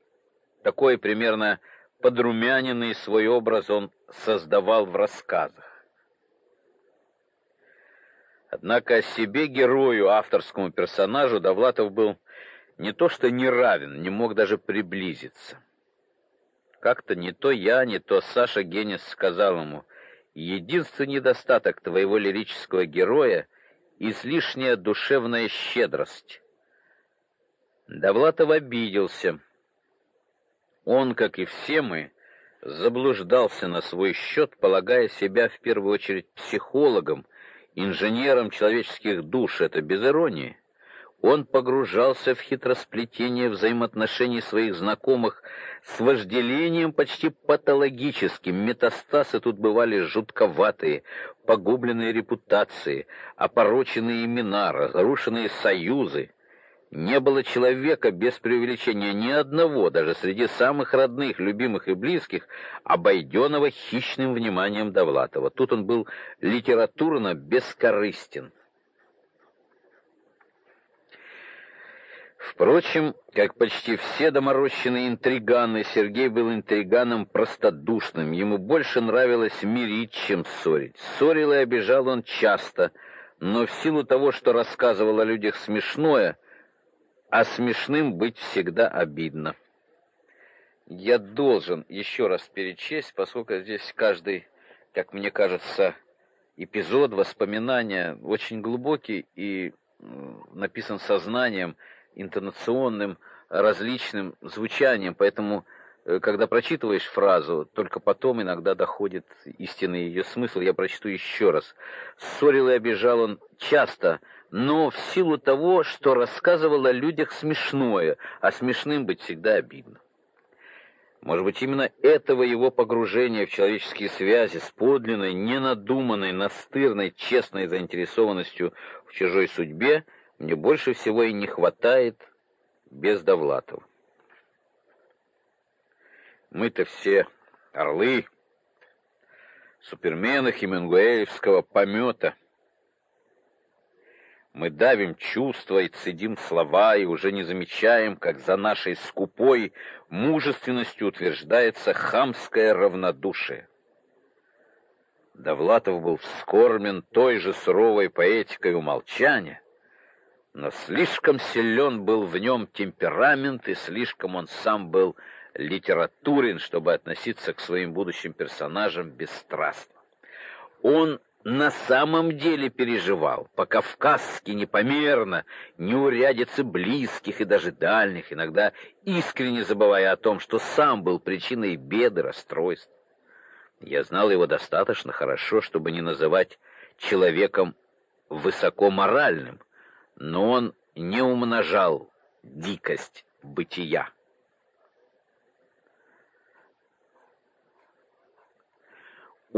Такой примерно подрумяненный свой образ он создавал в рассказах. Однако себе герою, авторскому персонажу Довлатов был не то что не равен, не мог даже приблизиться. Как-то не то я, не то Саша Генис сказал ему: "Единственный недостаток твоего лирического героя излишняя душевная щедрость". Довлатов обиделся. Он, как и все мы, заблуждался на свой счет, полагая себя в первую очередь психологом, инженером человеческих душ, это без иронии. Он погружался в хитросплетение взаимоотношений своих знакомых с вожделением почти патологическим. Метастазы тут бывали жутковатые, погубленные репутации, опороченные имена, разрушенные союзы. Не было человека без преувеличения ни одного, даже среди самых родных, любимых и близких, обойденного хищным вниманием Довлатова. Тут он был литературно бескорыстен. Впрочем, как почти все доморощенные интриганы, Сергей был интриганом простодушным. Ему больше нравилось мирить, чем ссорить. Ссорил и обижал он часто, но в силу того, что рассказывал о людях смешное, а смешным быть всегда обидно. Я должен еще раз перечесть, поскольку здесь каждый, как мне кажется, эпизод, воспоминания очень глубокий и написан сознанием, интонационным, различным звучанием, поэтому когда прочитываешь фразу, только потом иногда доходит истинный ее смысл. Я прочту еще раз. Ссорил и обижал он часто, но в силу того, что рассказывал о людях смешное, а смешным быть всегда обидно. Может быть, именно этого его погружения в человеческие связи с подлинной, ненадуманной, настырной, честной заинтересованностью в чужой судьбе мне больше всего и не хватает без Довлатова. Мы-то все орлы, супермены хемингуэевского помета — мы давим чувства и цедим слова, и уже не замечаем, как за нашей скупой мужественностью утверждается хамское равнодушие. Довлатов был вскормен той же суровой поэтикой умолчания, но слишком силен был в нем темперамент, и слишком он сам был литературен, чтобы относиться к своим будущим персонажам бесстрастно. Он на самом деле переживал, по-кавказски непомерно, неурядицы близких и даже дальних, иногда искренне забывая о том, что сам был причиной беды, расстройств. Я знал его достаточно хорошо, чтобы не называть человеком высокоморальным, но он не умножал дикость бытия.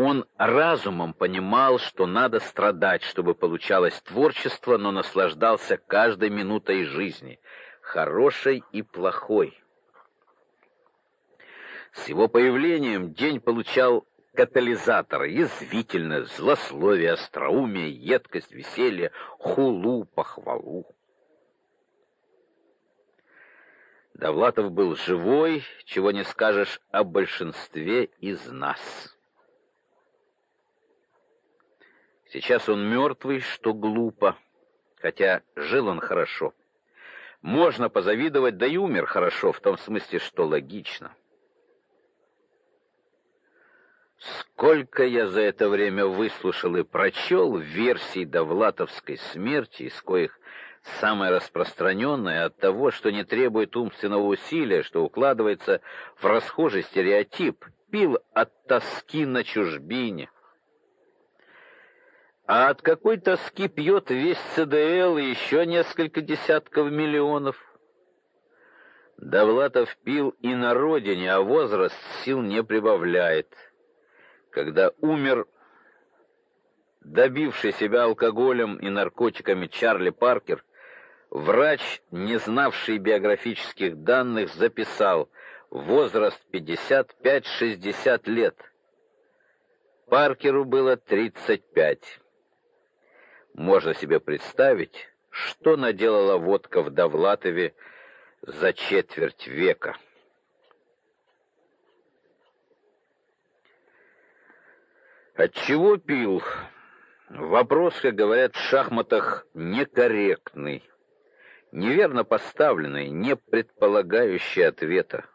Он разумом понимал, что надо страдать, чтобы получалось творчество, но наслаждался каждой минутой жизни, хорошей и плохой. С его появлением день получал катализатор, язвительность, злословие, остроумие, едкость, веселье, хулу, похвалу. Довлатов был живой, чего не скажешь о большинстве из нас. Сейчас он мертвый, что глупо, хотя жил он хорошо. можно позавидовать, да и умер хорошо, в том смысле, что логично. Сколько я за это время выслушал и прочел версий Довлатовской смерти, из коих самое распространенное от того, что не требует умственного усилия, что укладывается в расхожий стереотип, пил от тоски на чужбине. А от какой тоски пьет весь ЦДЛ и еще несколько десятков миллионов? Довлатов пил и на родине, а возраст сил не прибавляет. Когда умер добивший себя алкоголем и наркотиками Чарли Паркер, врач, не знавший биографических данных, записал возраст 55-60 лет. Паркеру было 35. Можно себе представить, что наделала водка в Довлатове за четверть века. От чего пил? Вопрос, как говорят в шахматах, некорректный, неверно поставленный, не предполагающий ответа.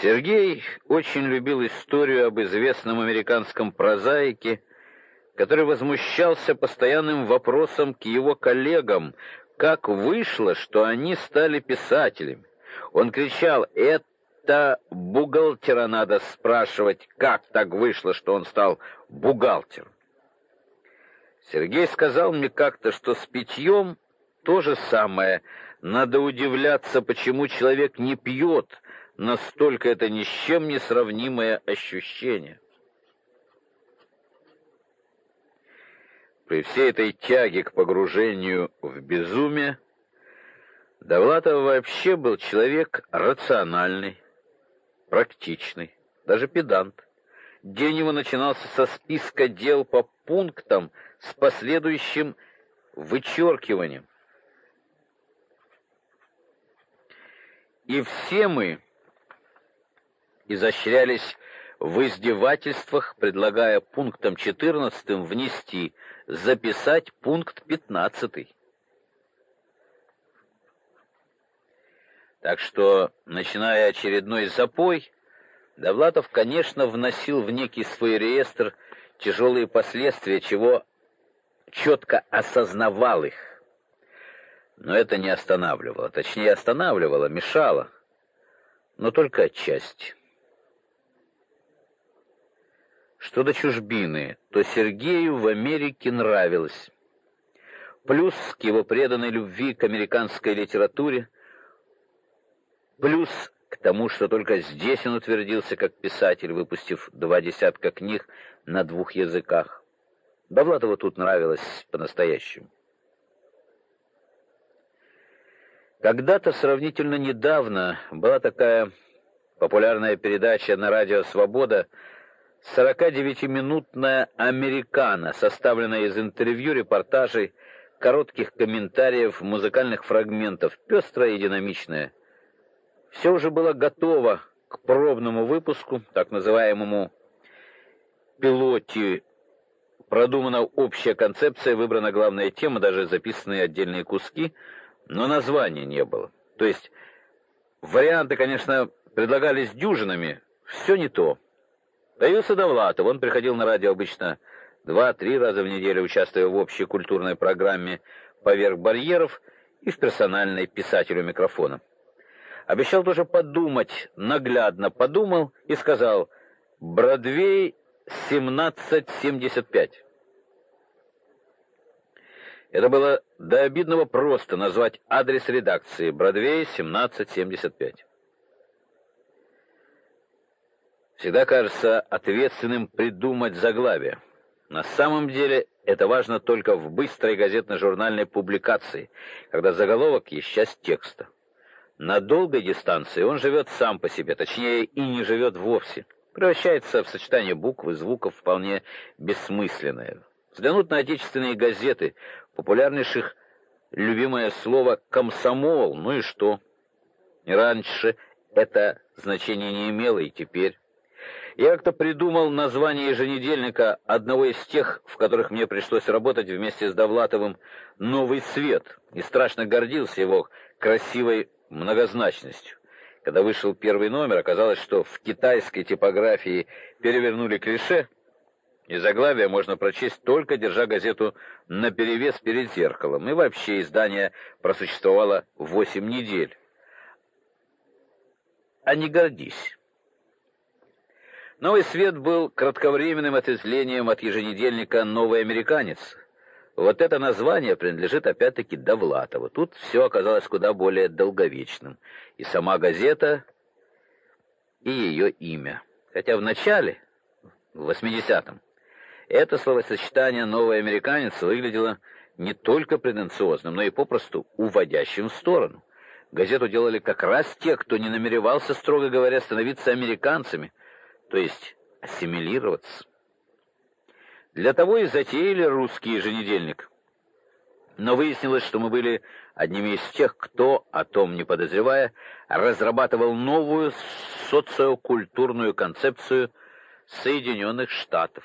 Сергей очень любил историю об известном американском прозаике который возмущался постоянным вопросом к его коллегам, как вышло, что они стали писателями. Он кричал «Это бухгалтера надо спрашивать, как так вышло, что он стал бухгалтером». Сергей сказал мне как-то, что с питьем то же самое. Надо удивляться, почему человек не пьет, настолько это ни с чем не сравнимое ощущение. При всей этой тяге к погружению в безумие Довлатов вообще был человек рациональный, практичный, даже педант. День его начинался со списка дел по пунктам с последующим вычеркиванием. И все мы изощрялись в издевательствах, предлагая пунктом 14 внести записать пункт 15. Так что, начиная очередной запой, Довлатов, конечно, вносил в некий свой реестр тяжелые последствия, чего четко осознавал их. Но это не останавливало, точнее останавливало, мешало, но только отчасти. Что до чужбины, то Сергею в Америке нравилось. Плюс к его преданной любви к американской литературе, плюс к тому, что только здесь он утвердился как писатель, выпустив два десятка книг на двух языках. Довлатову тут нравилось по-настоящему. Когда-то сравнительно недавно была такая популярная передача на радио «Свобода» 49-минутная «Американа», составленная из интервью, репортажей, коротких комментариев, музыкальных фрагментов, пестрая и динамичная. Все уже было готово к пробному выпуску, так называемому пилоте. Продумана общая концепция, выбрана главная тема, даже записанные отдельные куски, но названия не было. То есть варианты, конечно, предлагались дюжинами, все не то. Появился Довлатов, он приходил на радио обычно два-три раза в неделю, участвуя в общей культурной программе «Поверх барьеров» и в персональной писателю микрофона. Обещал тоже подумать, наглядно подумал и сказал «Бродвей 1775». Это было до обидного просто назвать адрес редакции «Бродвей 1775». Всегда кажется ответственным придумать заглавие. На самом деле это важно только в быстрой газетно-журнальной публикации, когда заголовок есть часть текста. На долгой дистанции он живет сам по себе, точнее и не живет вовсе. Превращается в сочетание букв и звуков вполне бессмысленное. Взглянуть на отечественные газеты, популярнейших любимое слово «комсомол», ну и что? Раньше это значение не имело, и теперь... Я как-то придумал название еженедельника одного из тех, в которых мне пришлось работать вместе с Довлатовым, «Новый свет», и страшно гордился его красивой многозначностью. Когда вышел первый номер, оказалось, что в китайской типографии перевернули клише, и заглавие можно прочесть только держа газету наперевес перед зеркалом. И вообще издание просуществовало восемь недель. А не гордись. Новый свет был кратковременным ответвлением от еженедельника «Новый американец». Вот это название принадлежит опять-таки Довлатову. Тут все оказалось куда более долговечным. И сама газета, и ее имя. Хотя в начале, в 80-м, это словосочетание «новый американец» выглядело не только претенциозным, но и попросту уводящим в сторону. Газету делали как раз те, кто не намеревался, строго говоря, становиться американцами, то есть ассимилироваться. Для того и затеяли русский еженедельник. Но выяснилось, что мы были одними из тех, кто, о том не подозревая, разрабатывал новую социокультурную концепцию Соединенных Штатов.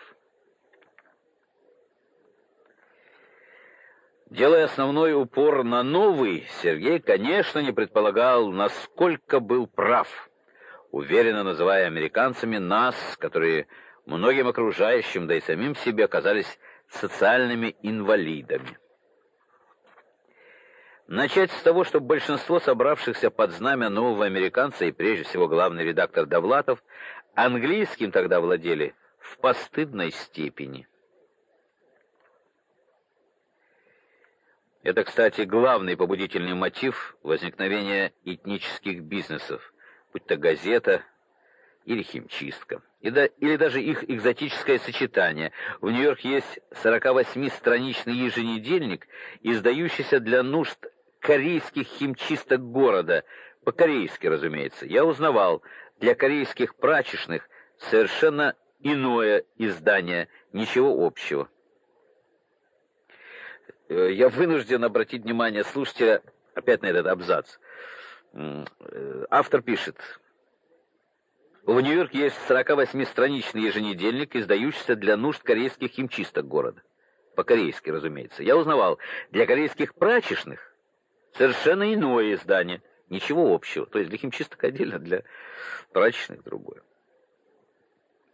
Делая основной упор на новый, Сергей, конечно, не предполагал, насколько был прав, уверенно называя американцами нас, которые многим окружающим, да и самим себе оказались социальными инвалидами. Начать с того, что большинство собравшихся под знамя нового американца и прежде всего главный редактор Довлатов английским тогда владели в постыдной степени. Это, кстати, главный побудительный мотив возникновения этнических бизнесов, будь то газета или химчистка, или даже их экзотическое сочетание. В Нью-Йорк есть 48-страничный еженедельник, издающийся для нужд корейских химчисток города, по-корейски, разумеется. Я узнавал, для корейских прачечных совершенно иное издание, ничего общего. Э, я вынужден обратить внимание слушателя опять на этот абзац. Э, автор пишет. В Нью-Йорке есть 48-страничный еженедельник, издающийся для нужд корейских химчисток города. По-корейски, разумеется. Я узнавал, для корейских прачечных совершенно иное издание. Ничего общего. То есть для химчисток отдельно, для прачечных другое.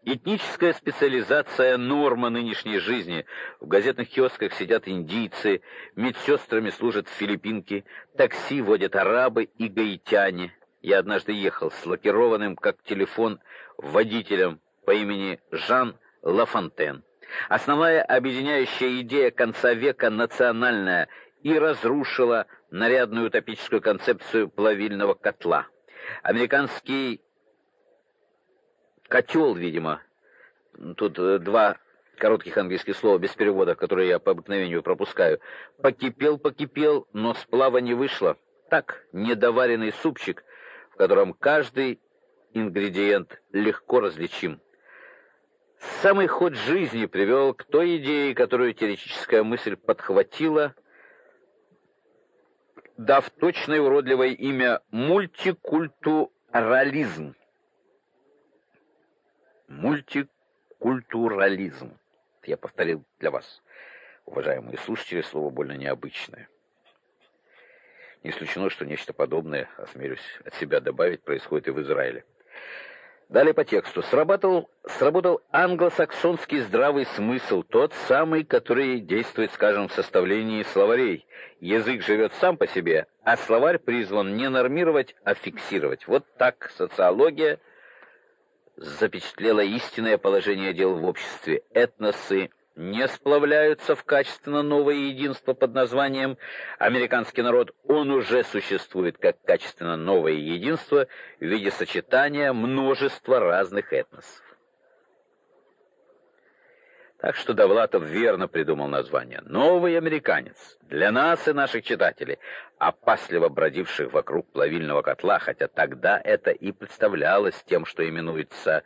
Этническая специализация – норма нынешней жизни. В газетных киосках сидят индийцы, медсестрами служат филиппинки, такси водят арабы и гаитяне. Я однажды ехал с лакированным, как телефон, водителем по имени Жан Лафонтен. Основная объединяющая идея конца века национальная и разрушила нарядную утопическую концепцию плавильного котла. Американский котел, видимо. Тут э, два коротких английских слова без перевода, которые я по обыкновению пропускаю. Покипел, покипел, но сплава не вышло. Так, недоваренный супчик, в котором каждый ингредиент легко различим. Самый ход жизни привел к той идее, которую теоретическая мысль подхватила, дав точное уродливое имя мультикультурализм мультикультурализм. Я повторил для вас, уважаемые слушатели, слово больно необычное. Не исключено, что нечто подобное, осмелюсь от себя добавить, происходит и в Израиле. Далее по тексту. Сработал, сработал англосаксонский здравый смысл, тот самый, который действует, скажем, в составлении словарей. Язык живет сам по себе, а словарь призван не нормировать, а фиксировать. Вот так социология запечатлело истинное положение дел в обществе. Этносы не сплавляются в качественно новое единство под названием «Американский народ». Он уже существует как качественно новое единство в виде сочетания множества разных этносов. Так что Довлатов верно придумал название. «Новый американец» для нас и наших читателей, опасливо бродивших вокруг плавильного котла, хотя тогда это и представлялось тем, что именуется...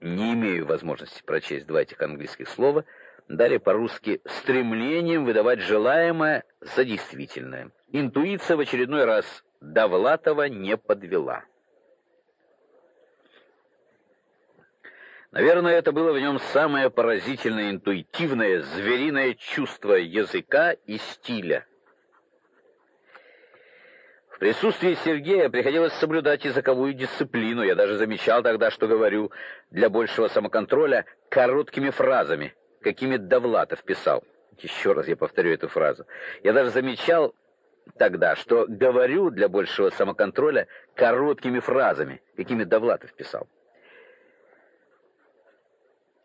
Не имею возможности прочесть два этих английских слова, далее по-русски «стремлением выдавать желаемое за действительное». Интуиция в очередной раз Довлатова не подвела. Наверное, это было в нем самое поразительное интуитивное звериное чувство языка и стиля. В присутствии Сергея приходилось соблюдать языковую дисциплину. Я даже замечал тогда, что говорю для большего самоконтроля короткими фразами, какими Довлатов писал. Еще раз я повторю эту фразу. Я даже замечал тогда, что говорю для большего самоконтроля короткими фразами, какими Довлатов писал.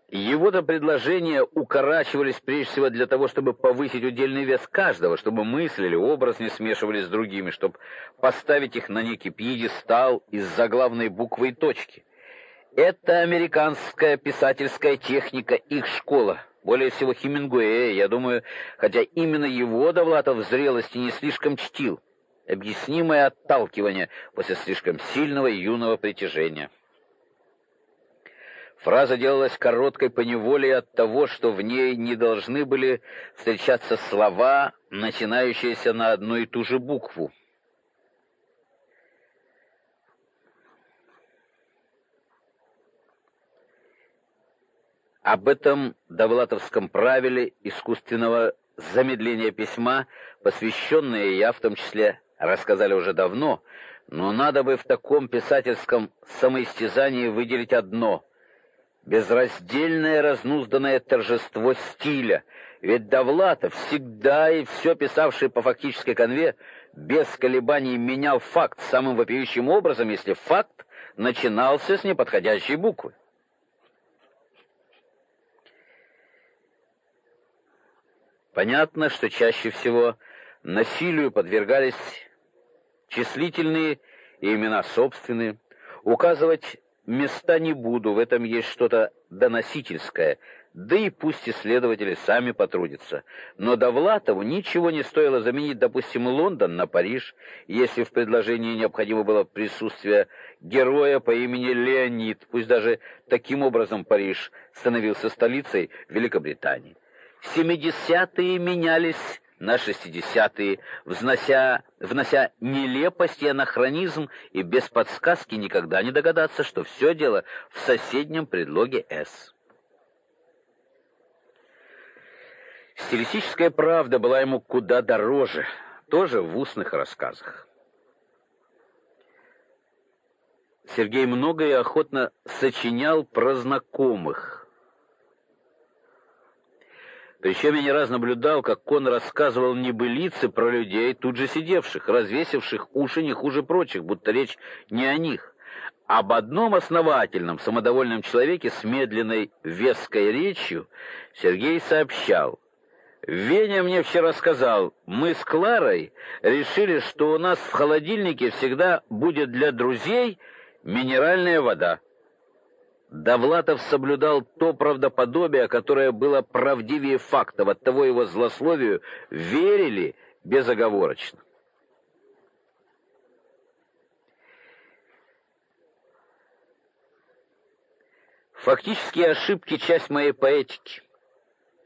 Его-то предложения укорачивались прежде всего для того, чтобы повысить удельный вес каждого, чтобы мысли или образ не смешивались с другими, чтобы поставить их на некий пьедестал из заглавной буквы и точки. Это американская писательская техника, их школа. Более всего Хемингуэя, я думаю, хотя именно его Довлатов в зрелости не слишком чтил. Объяснимое отталкивание после слишком сильного юного притяжения. Фраза делалась короткой по неволе от того, что в ней не должны были встречаться слова, начинающиеся на одну и ту же букву. Об этом довлатовском правиле искусственного замедления письма, посвященное я в том числе рассказали уже давно, но надо бы в таком писательском самоистязании выделить одно — безраздельное разнузданное торжество стиля, ведь Довлатов, всегда и все писавший по фактической конве, без колебаний менял факт самым вопиющим образом, если факт начинался с неподходящей буквы. Понятно, что чаще всего насилию подвергались числительные и имена собственные. Указывать места не буду, в этом есть что-то доносительское, да и пусть исследователи сами потрудятся. Но Довлатову ничего не стоило заменить, допустим, Лондон на Париж, если в предложении необходимо было присутствие героя по имени Леонид, пусть даже таким образом Париж становился столицей Великобритании. Семидесятые менялись на шестидесятые, взнося, внося нелепость и анахронизм, и без подсказки никогда не догадаться, что все дело в соседнем предлоге «с». Стилистическая правда была ему куда дороже, тоже в устных рассказах. Сергей много и охотно сочинял про знакомых – причем я не раз наблюдал, как он рассказывал небылицы про людей, тут же сидевших, развесивших уши не хуже прочих, будто речь не о них. Об одном основательном, самодовольном человеке с медленной, веской речью Сергей сообщал. «Веня мне вчера сказал, мы с Кларой решили, что у нас в холодильнике всегда будет для друзей минеральная вода. Довлатов соблюдал то правдоподобие, которое было правдивее фактов, оттого его злословию верили безоговорочно. Фактические ошибки — часть моей поэтики. —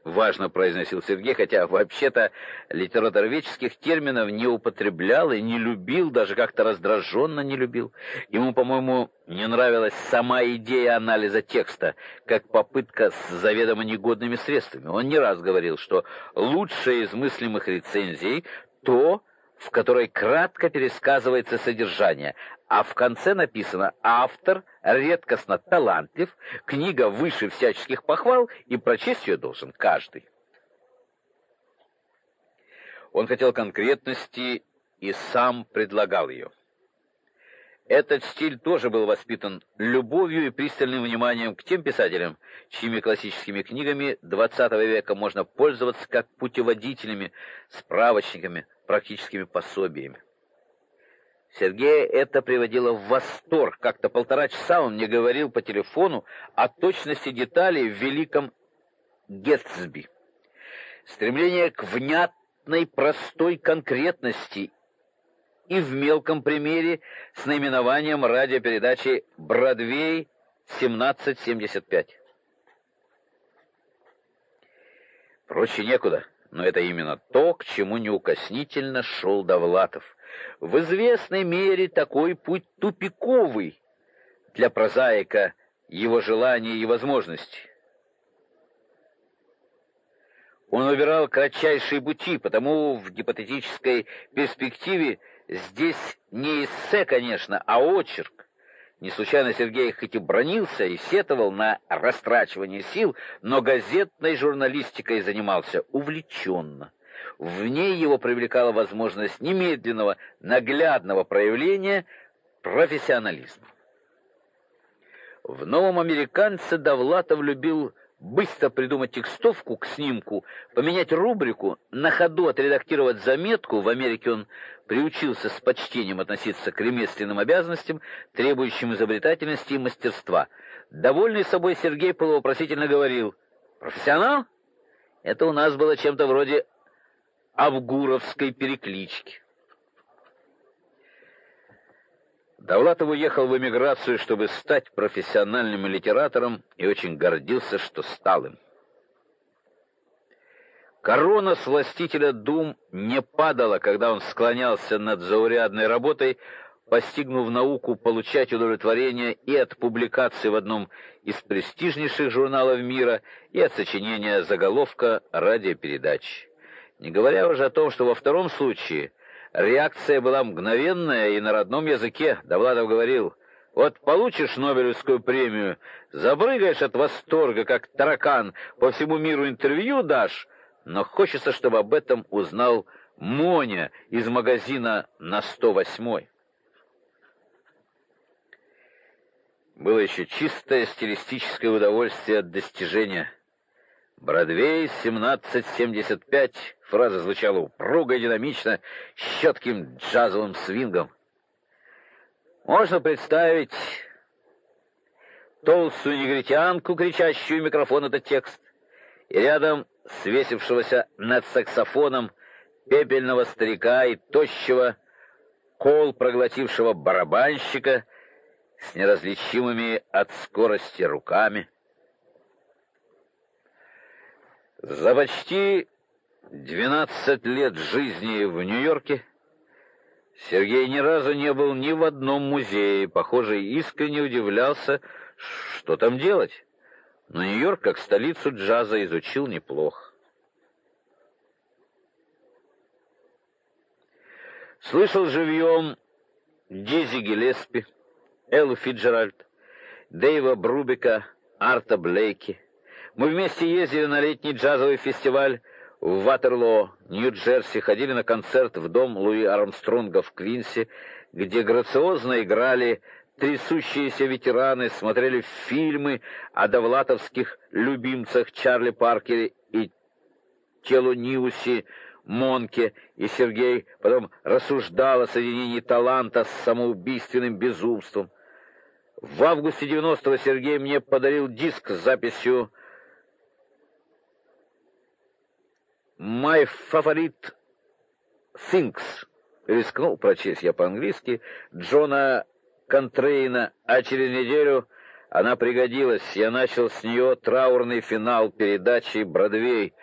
важно произносил Сергей, хотя вообще-то литературоведческих терминов не употреблял и не любил, даже как-то раздраженно не любил. Ему, по-моему, не нравилась сама идея анализа текста, как попытка с заведомо негодными средствами. Он не раз говорил, что лучшее из мыслимых рецензий — то, в которой кратко пересказывается содержание, а в конце написано «автор редкостно талантлив, книга выше всяческих похвал, и прочесть ее должен каждый». Он хотел конкретности и сам предлагал ее. Этот стиль тоже был воспитан любовью и пристальным вниманием к тем писателям, чьими классическими книгами XX века можно пользоваться как путеводителями, справочниками, практическими пособиями. Сергея это приводило в восторг. Как-то полтора часа он мне говорил по телефону о точности деталей в великом Гетсби. Стремление к внятной, простой конкретности и в мелком примере с наименованием радиопередачи «Бродвей 1775». Проще некуда, но это именно то, к чему неукоснительно шел Довлатов. В известной мере такой путь тупиковый для прозаика его желания и возможности. Он выбирал кратчайшие пути, потому в гипотетической перспективе здесь не эссе, конечно, а очерк. Не случайно Сергей хоть и бронился и сетовал на растрачивание сил, но газетной журналистикой занимался увлеченно. В ней его привлекала возможность немедленного, наглядного проявления профессионализма. В новом американце Довлатов любил быстро придумать текстовку к снимку, поменять рубрику, на ходу отредактировать заметку. В Америке он приучился с почтением относиться к ремесленным обязанностям, требующим изобретательности и мастерства. Довольный собой Сергей полувопросительно говорил, «Профессионал? Это у нас было чем-то вроде авгуровской переклички». Давлатов уехал в эмиграцию, чтобы стать профессиональным литератором, и очень гордился, что стал им. Корона с властителя дум не падала, когда он склонялся над заурядной работой, постигнув науку получать удовлетворение и от публикации в одном из престижнейших журналов мира, и от сочинения заголовка радиопередач. Не говоря уже о том, что во втором случае Реакция была мгновенная и на родном языке. Довладов говорил, вот получишь Нобелевскую премию, забрыгаешь от восторга, как таракан, по всему миру интервью дашь, но хочется, чтобы об этом узнал Моня из магазина на 108-й. Было еще чистое стилистическое удовольствие от достижения – Бродвей 1775. Фраза звучала упруго и динамично, с четким джазовым свингом. Можно представить толстую негритянку, кричащую в микрофон этот текст, и рядом свесившегося над саксофоном пепельного старика и тощего, кол проглотившего барабанщика с неразличимыми от скорости руками. За почти 12 лет жизни в Нью-Йорке Сергей ни разу не был ни в одном музее, похоже, искренне удивлялся, что там делать. Но Нью-Йорк как столицу джаза изучил неплохо. Слышал живьем Дизи Гелеспи, Эллу Фиджеральд, Дэйва Брубика, Арта Блейки — мы вместе ездили на летний джазовый фестиваль в Ватерлоо, Нью-Джерси, ходили на концерт в дом Луи Армстронга в Квинсе, где грациозно играли трясущиеся ветераны, смотрели фильмы о довлатовских любимцах Чарли Паркере и Телу Ниусе, Монке, и Сергей потом рассуждал о соединении таланта с самоубийственным безумством. В августе 90-го Сергей мне подарил диск с записью My favorite things. Рискнул прочесть я по-английски Джона Контрейна, а через неделю она пригодилась. Я начал с нее траурный финал передачи «Бродвей»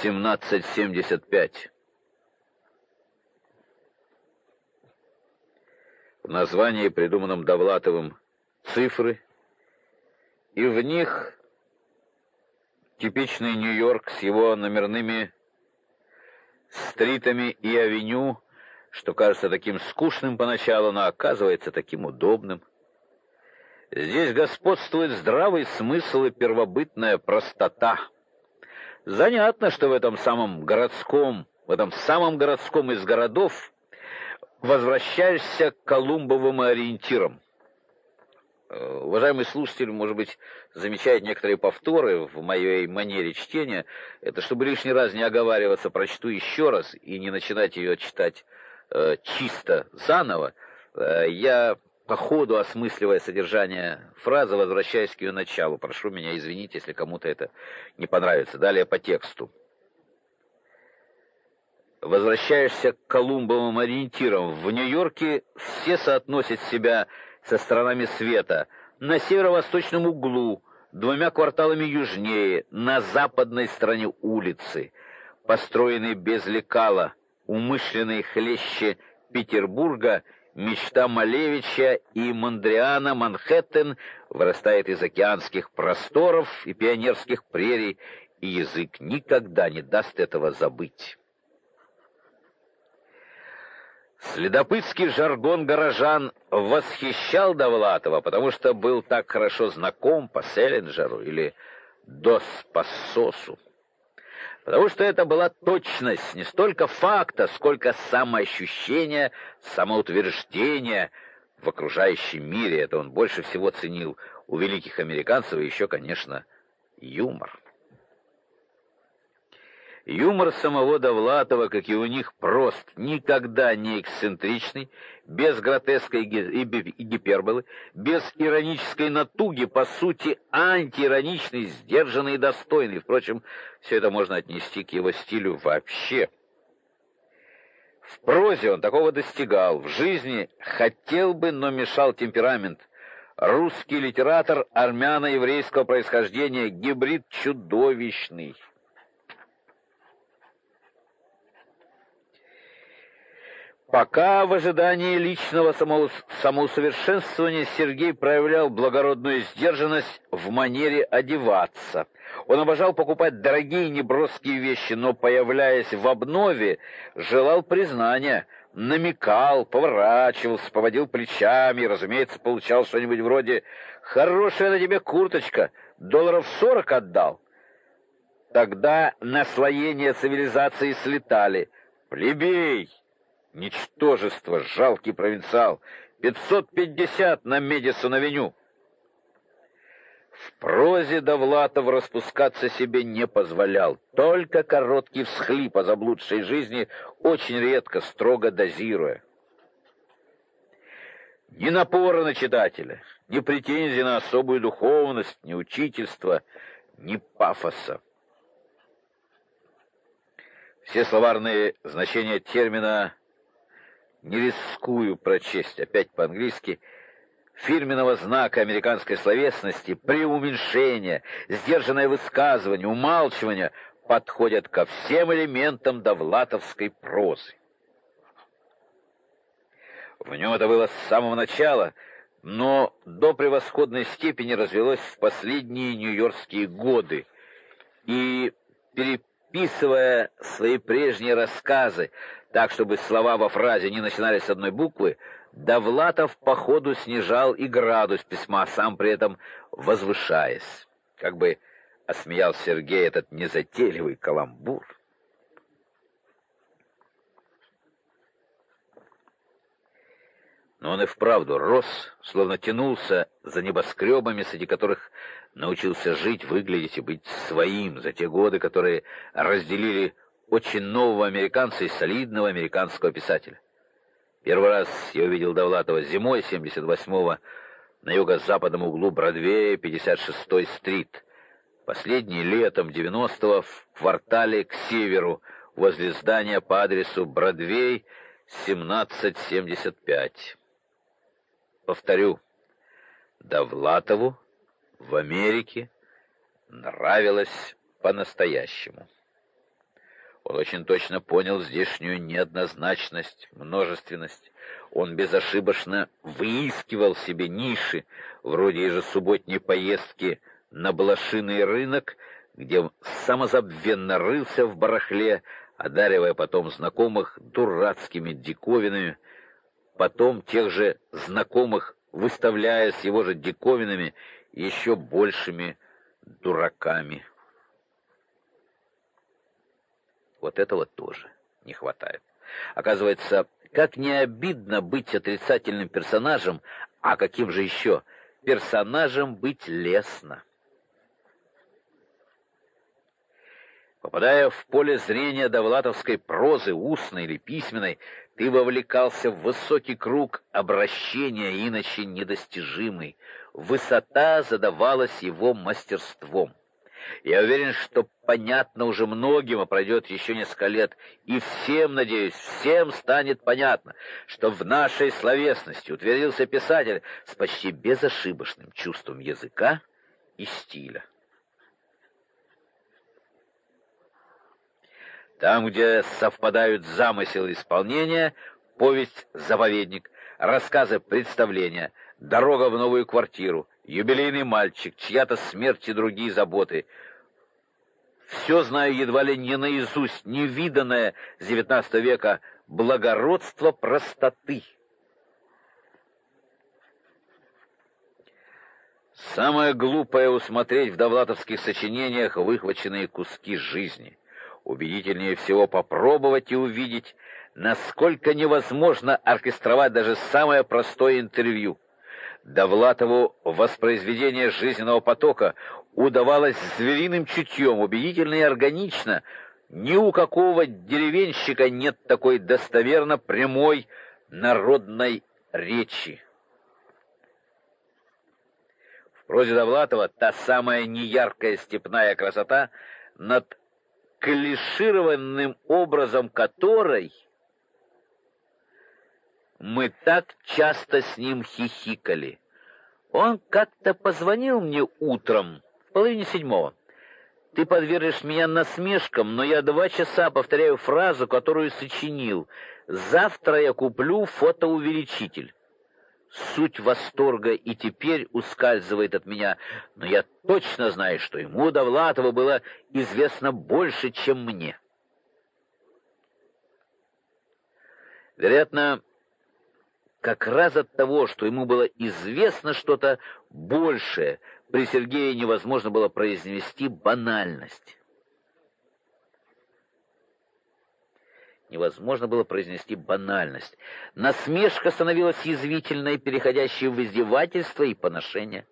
1775. В названии, придуманном Довлатовым, цифры, и в них Типичный Нью-Йорк с его номерными стритами и авеню, что кажется таким скучным поначалу, но оказывается таким удобным. Здесь господствует здравый смысл и первобытная простота. Занятно, что в этом самом городском, в этом самом городском из городов возвращаешься к колумбовым ориентирам. Э, уважаемый слушатель, может быть, замечает некоторые повторы в моей манере чтения. Это чтобы лишний раз не оговариваться, прочту еще раз и не начинать ее читать э, чисто заново. Э, я по ходу осмысливая содержание фразы, возвращаюсь к ее началу. Прошу меня извинить, если кому-то это не понравится. Далее по тексту. Возвращаешься к Колумбовым ориентирам. В Нью-Йорке все соотносят себя со сторонами света, на северо-восточном углу, двумя кварталами южнее, на западной стороне улицы, построенный без лекала, умышленные хлеще Петербурга мечта Малевича и Мондриана Манхэттен вырастает из океанских просторов и пионерских прерий, и язык никогда не даст этого забыть. Следопытский жаргон горожан восхищал Довлатова, потому что был так хорошо знаком по Селлинджеру или Дос Пассосу. Потому что это была точность не столько факта, сколько самоощущения, самоутверждения в окружающем мире. Это он больше всего ценил у великих американцев и еще, конечно, юмор. Юмор самого Довлатова, как и у них, прост, никогда не эксцентричный, без гротеска и гиперболы, без иронической натуги, по сути, антиироничный, сдержанный и достойный. Впрочем, все это можно отнести к его стилю вообще. В прозе он такого достигал, в жизни хотел бы, но мешал темперамент. Русский литератор армяно-еврейского происхождения, гибрид чудовищный. Пока в ожидании личного самоусовершенствования Сергей проявлял благородную сдержанность в манере одеваться. Он обожал покупать дорогие неброские вещи, но, появляясь в обнове, желал признания, намекал, поворачивался, поводил плечами и, разумеется, получал что-нибудь вроде «Хорошая на тебе курточка, долларов сорок отдал». Тогда наслоения цивилизации слетали. «Плебей!» Ничтожество, жалкий провинциал. 550 на Медисон-авеню. В прозе Довлатов распускаться себе не позволял. Только короткий всхлип о заблудшей жизни, очень редко, строго дозируя. Ни напора на читателя, ни претензий на особую духовность, ни учительства, ни пафоса. Все словарные значения термина не рискую прочесть опять по-английски, фирменного знака американской словесности, преуменьшения, сдержанное высказывание, умалчивание подходят ко всем элементам довлатовской прозы. В нем это было с самого начала, но до превосходной степени развелось в последние нью-йоркские годы. И переписывая свои прежние рассказы, так, чтобы слова во фразе не начинались с одной буквы, Довлатов по ходу снижал и градус письма, сам при этом возвышаясь. Как бы осмеял Сергей этот незатейливый каламбур. Но он и вправду рос, словно тянулся за небоскребами, среди которых научился жить, выглядеть и быть своим за те годы, которые разделили очень нового американца и солидного американского писателя. Первый раз я увидел Довлатова зимой 78-го на юго-западном углу Бродвея, 56-й стрит. Последний летом 90-го в квартале к северу, возле здания по адресу Бродвей, 1775. Повторю, Довлатову в Америке нравилось по-настоящему. Он очень точно понял здешнюю неоднозначность, множественность. Он безошибочно выискивал себе ниши, вроде ежесубботней поездки на блошиный рынок, где самозабвенно рылся в барахле, одаривая потом знакомых дурацкими диковинами, потом тех же знакомых выставляя с его же диковинами еще большими дураками. Вот этого тоже не хватает. Оказывается, как не обидно быть отрицательным персонажем, а каким же еще персонажем быть лестно. Попадая в поле зрения довлатовской прозы, устной или письменной, ты вовлекался в высокий круг обращения, иначе недостижимый. Высота задавалась его мастерством. Я уверен, что понятно уже многим, а пройдет еще несколько лет, и всем, надеюсь, всем станет понятно, что в нашей словесности утвердился писатель с почти безошибочным чувством языка и стиля. Там, где совпадают замысел и исполнение, повесть «Заповедник», рассказы представления, дорога в новую квартиру, юбилейный мальчик, чья-то смерть и другие заботы. Все знаю едва ли не наизусть, невиданное с XIX века благородство простоты. Самое глупое усмотреть в довлатовских сочинениях выхваченные куски жизни. Убедительнее всего попробовать и увидеть, насколько невозможно оркестровать даже самое простое интервью. Довлатову воспроизведение жизненного потока удавалось звериным чутьем, убедительно и органично. Ни у какого деревенщика нет такой достоверно прямой народной речи. В прозе Довлатова та самая неяркая степная красота, над клишированным образом которой мы так часто с ним хихикали. Он как-то позвонил мне утром, в половине седьмого. Ты подвергнешь меня насмешкам, но я два часа повторяю фразу, которую сочинил. Завтра я куплю фотоувеличитель. Суть восторга и теперь ускальзывает от меня, но я точно знаю, что ему Довлатова было известно больше, чем мне. Вероятно, как раз от того, что ему было известно что-то большее, при Сергее невозможно было произнести банальность. Невозможно было произнести банальность. Насмешка становилась язвительной, переходящей в издевательство и поношение.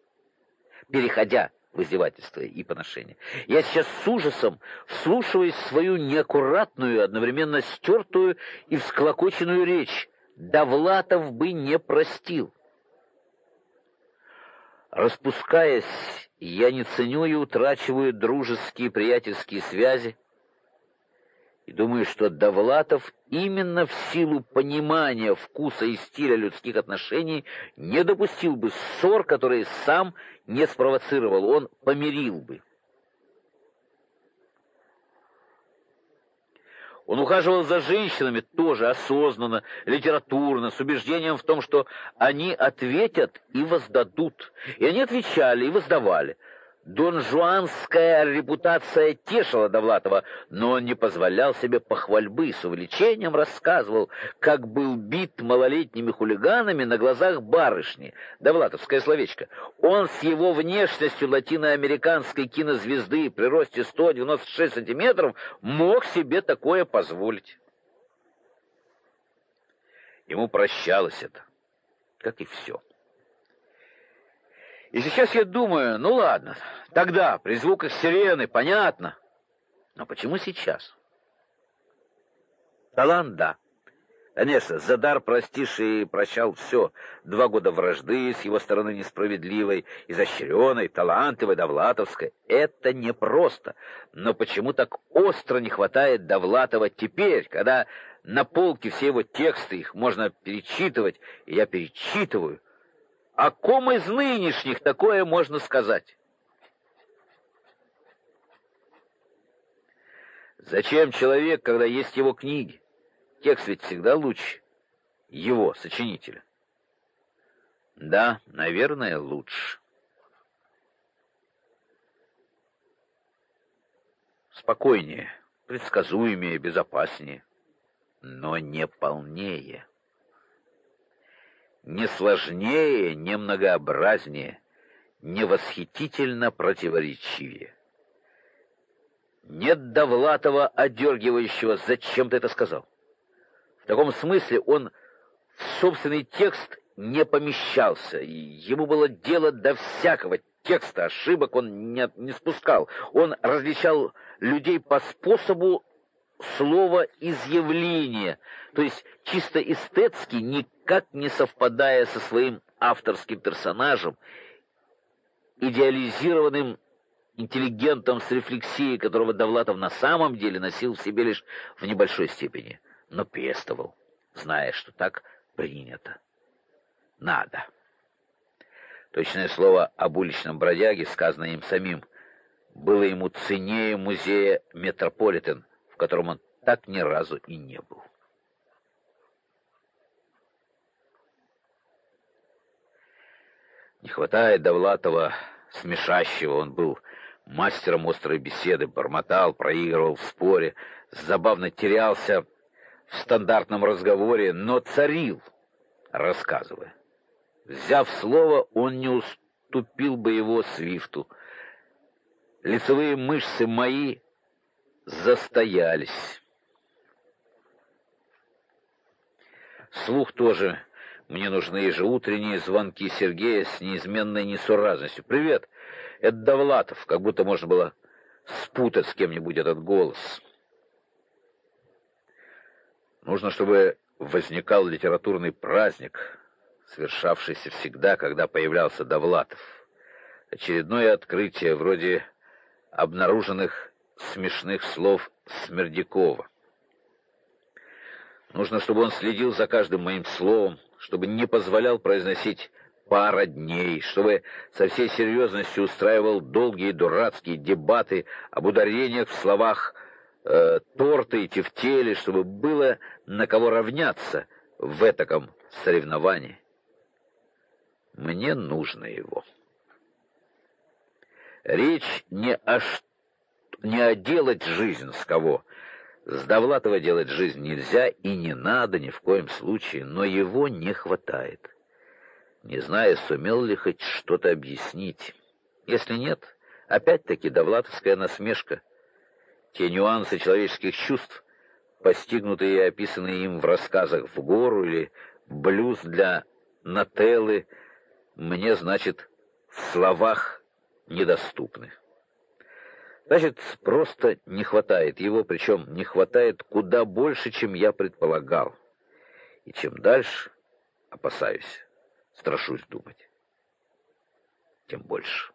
Переходя в издевательство и поношение. Я сейчас с ужасом вслушиваюсь в свою неаккуратную, одновременно стертую и всклокоченную речь. Довлатов бы не простил. Распускаясь, я не ценю и утрачиваю дружеские приятельские связи, и думаю, что Довлатов именно в силу понимания вкуса и стиля людских отношений не допустил бы ссор, которые сам не спровоцировал, он помирил бы. Он ухаживал за женщинами тоже осознанно, литературно, с убеждением в том, что они ответят и воздадут. И они отвечали и воздавали. Донжуанская репутация тешила Довлатова, но он не позволял себе похвальбы, с увлечением рассказывал, как был бит малолетними хулиганами на глазах барышни. Довлатовское словечко. Он с его внешностью латиноамериканской кинозвезды при росте 196 сантиметров мог себе такое позволить. Ему прощалось это, как и все. И сейчас я думаю, ну ладно, тогда, при звуках сирены, понятно. Но почему сейчас? Талант, да. Конечно, за дар простишь и прощал все. Два года вражды с его стороны несправедливой, изощренной, талантливой, Довлатовской. Это непросто. Но почему так остро не хватает Довлатова теперь, когда на полке все его тексты, их можно перечитывать, и я перечитываю, о ком из нынешних такое можно сказать? Зачем человек, когда есть его книги? Текст ведь всегда лучше его, сочинителя. Да, наверное, лучше. Спокойнее, предсказуемее, безопаснее, но не полнее не сложнее, не многообразнее, не восхитительно противоречивее. Нет Довлатова, одергивающего, зачем ты это сказал. В таком смысле он в собственный текст не помещался, и ему было дело до всякого текста, ошибок он не, не спускал. Он различал людей по способу слова изъявления, то есть чисто эстетски, никак не совпадая со своим авторским персонажем, идеализированным интеллигентом с рефлексией, которого Довлатов на самом деле носил в себе лишь в небольшой степени, но пестовал, зная, что так принято. Надо. Точное слово об уличном бродяге, сказанное им самим, было ему ценнее музея «Метрополитен», в котором он так ни разу и не был. Не хватает Довлатова смешащего, он был мастером острой беседы, бормотал, проигрывал в споре, забавно терялся в стандартном разговоре, но царил, рассказывая. Взяв слово, он не уступил бы его Свифту. Лицевые мышцы мои застоялись. Слух тоже. Мне нужны ежеутренние звонки Сергея с неизменной несуразностью. «Привет!» Это Довлатов, как будто можно было спутать с кем-нибудь этот голос. Нужно, чтобы возникал литературный праздник, совершавшийся всегда, когда появлялся Довлатов. Очередное открытие, вроде обнаруженных смешных слов Смердякова. Нужно, чтобы он следил за каждым моим словом, чтобы не позволял произносить пара дней, чтобы со всей серьезностью устраивал долгие дурацкие дебаты об ударениях в словах э, торты и тефтели, чтобы было на кого равняться в этаком соревновании. Мне нужно его. Речь не о, не о делать жизнь с кого. С Довлатова делать жизнь нельзя и не надо ни в коем случае, но его не хватает не зная, сумел ли хоть что-то объяснить. Если нет, опять-таки довлатовская насмешка. Те нюансы человеческих чувств, постигнутые и описанные им в рассказах «В гору» или «Блюз для Нателлы», мне, значит, в словах недоступны. Значит, просто не хватает его, причем не хватает куда больше, чем я предполагал. И чем дальше, опасаюсь страшусь думать. Тем больше.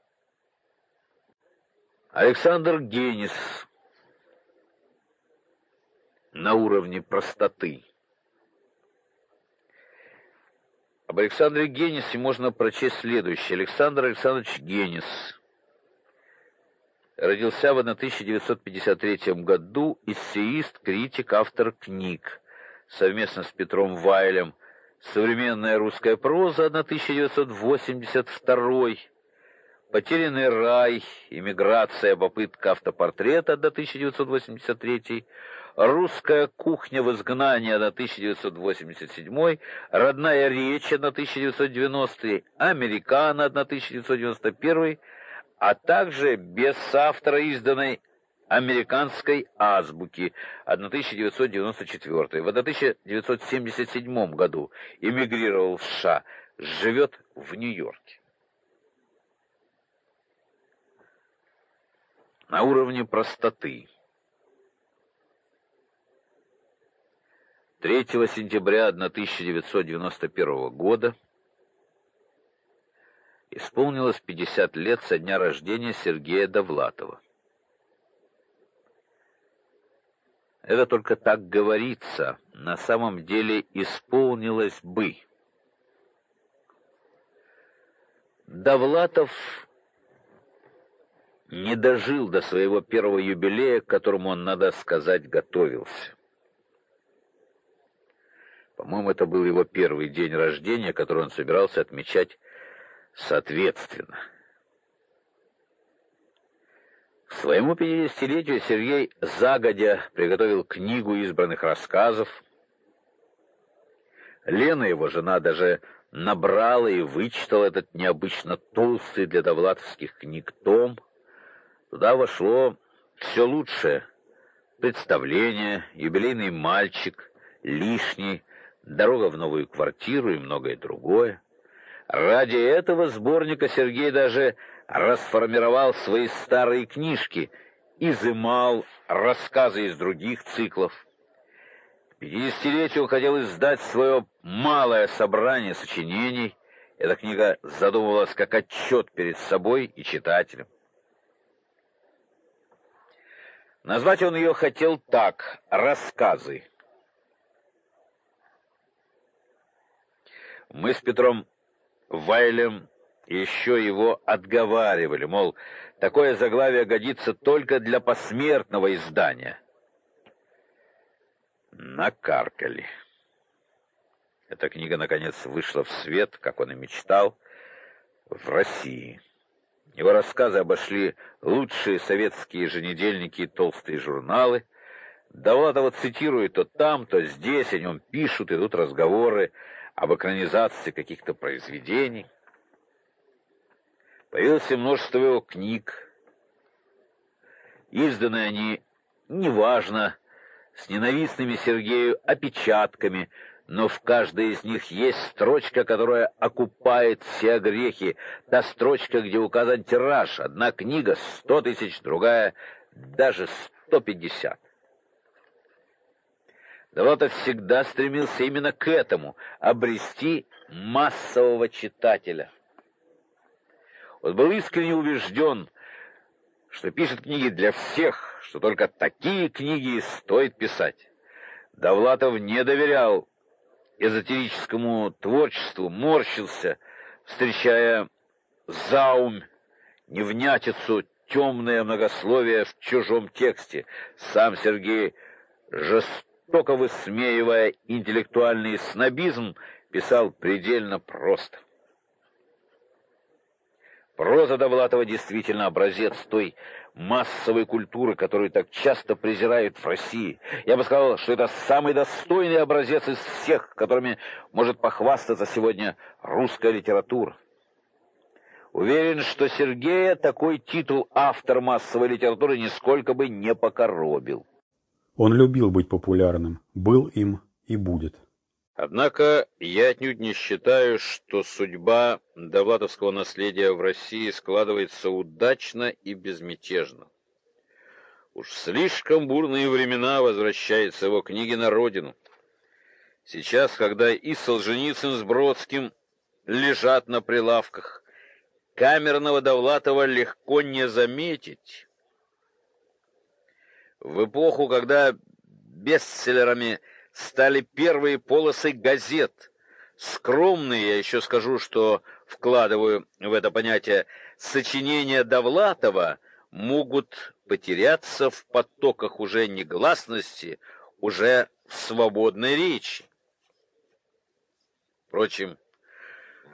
Александр Генис на уровне простоты. Об Александре Генисе можно прочесть следующее. Александр Александрович Генис родился в 1953 году, эссеист, критик, автор книг. Совместно с Петром Вайлем Современная русская проза 1982. Потерянный рай, иммиграция, попытка автопортрета 1983. Русская кухня в изгнании 1987. Родная речь 1990. Американо 1991. А также без автора изданной американской азбуки 1994. В 1977 году эмигрировал в США, живет в Нью-Йорке. На уровне простоты. 3 сентября 1991 года исполнилось 50 лет со дня рождения Сергея Довлатова. Это только так говорится, на самом деле исполнилось бы. Довлатов не дожил до своего первого юбилея, к которому он, надо сказать, готовился. По-моему, это был его первый день рождения, который он собирался отмечать соответственно. К своему пятидесятилетию Сергей загодя приготовил книгу избранных рассказов. Лена, его жена, даже набрала и вычитала этот необычно толстый для довлатовских книг том. Туда вошло все лучшее. Представление, юбилейный мальчик, лишний, дорога в новую квартиру и многое другое. Ради этого сборника Сергей даже расформировал свои старые книжки, изымал рассказы из других циклов. К пятидесятилетию хотел издать свое малое собрание сочинений. Эта книга задумывалась как отчет перед собой и читателем. Назвать он ее хотел так «Рассказы». Мы с Петром Вайлем еще его отговаривали, мол, такое заглавие годится только для посмертного издания. Накаркали. Эта книга, наконец, вышла в свет, как он и мечтал. в России. Его рассказы обошли лучшие советские еженедельники и толстые журналы. Довлатова цитируют то там, то здесь, о нем пишут, идут разговоры об экранизации каких-то произведений. Появилось множество его книг. Изданы они, неважно, с ненавистными Сергею опечатками, но в каждой из них есть строчка, которая окупает все грехи. Та строчка, где указан тираж. Одна книга — сто тысяч, другая — даже сто пятьдесят. Довлатов всегда стремился именно к этому — обрести массового читателя. Он был искренне убежден, что пишет книги для всех, что только такие книги стоит писать. Довлатов не доверял эзотерическому творчеству, морщился, встречая заум, невнятицу, темное многословие в чужом тексте. Сам Сергей, жестоко высмеивая интеллектуальный снобизм, писал предельно просто. Проза Довлатова действительно образец той массовой культуры, которую так часто презирают в России. Я бы сказал, что это самый достойный образец из всех, которыми может похвастаться сегодня русская литература. Уверен, что Сергея такой титул автор массовой литературы нисколько бы не покоробил. Он любил быть популярным, был им и будет. Однако я отнюдь не считаю, что судьба довлатовского наследия в России складывается удачно и безмятежно. Уж слишком бурные времена возвращаются его книги на родину. Сейчас, когда и Солженицын с Бродским лежат на прилавках, камерного Довлатова легко не заметить. В эпоху, когда бестселлерами стали первые полосы газет. Скромные, я еще скажу, что вкладываю в это понятие, сочинения Довлатова могут потеряться в потоках уже негласности, уже в свободной речи. Впрочем,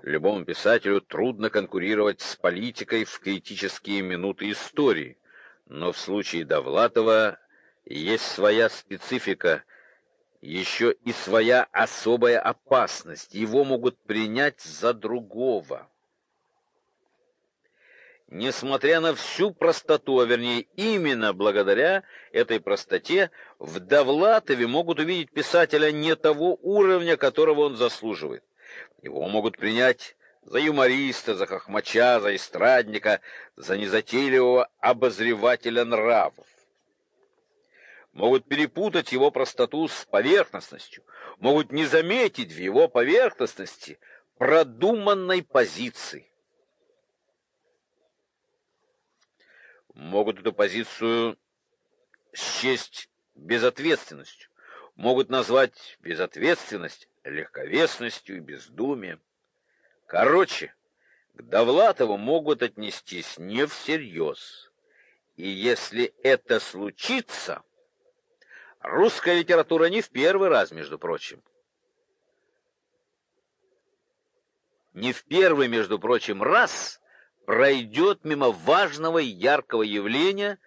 любому писателю трудно конкурировать с политикой в критические минуты истории, но в случае Довлатова есть своя специфика – еще и своя особая опасность. Его могут принять за другого. Несмотря на всю простоту, а вернее именно благодаря этой простоте, в Довлатове могут увидеть писателя не того уровня, которого он заслуживает. Его могут принять за юмориста, за хохмача, за эстрадника, за незатейливого обозревателя нравов могут перепутать его простоту с поверхностностью, могут не заметить в его поверхностности продуманной позиции. Могут эту позицию счесть безответственностью, могут назвать безответственность легковесностью и бездумием. Короче, к Довлатову могут отнестись не всерьез. И если это случится, Русская литература не в первый раз, между прочим. Не в первый, между прочим, раз пройдет мимо важного и яркого явления,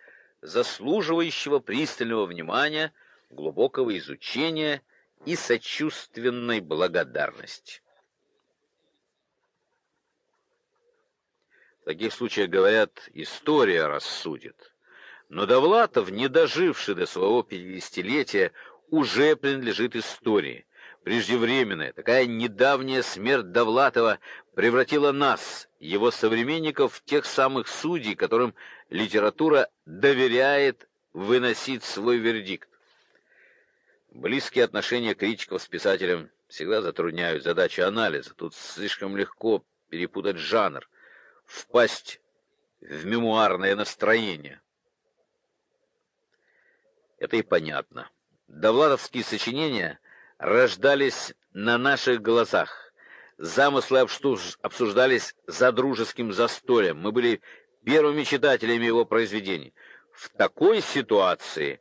заслуживающего пристального внимания, глубокого изучения и сочувственной благодарности. Таких случаях говорят, история рассудит. Но Довлатов, не доживший до своего пятидесятилетия, уже принадлежит истории. Преждевременная, такая недавняя смерть Довлатова превратила нас, его современников, в тех самых судей, которым литература доверяет выносить свой вердикт. Близкие отношения критиков с писателем всегда затрудняют задачу анализа. Тут слишком легко перепутать жанр, впасть в мемуарное настроение. Это и понятно. Довладовские сочинения рождались на наших глазах. Замыслы обсуждались за дружеским застольем. Мы были первыми читателями его произведений. В такой ситуации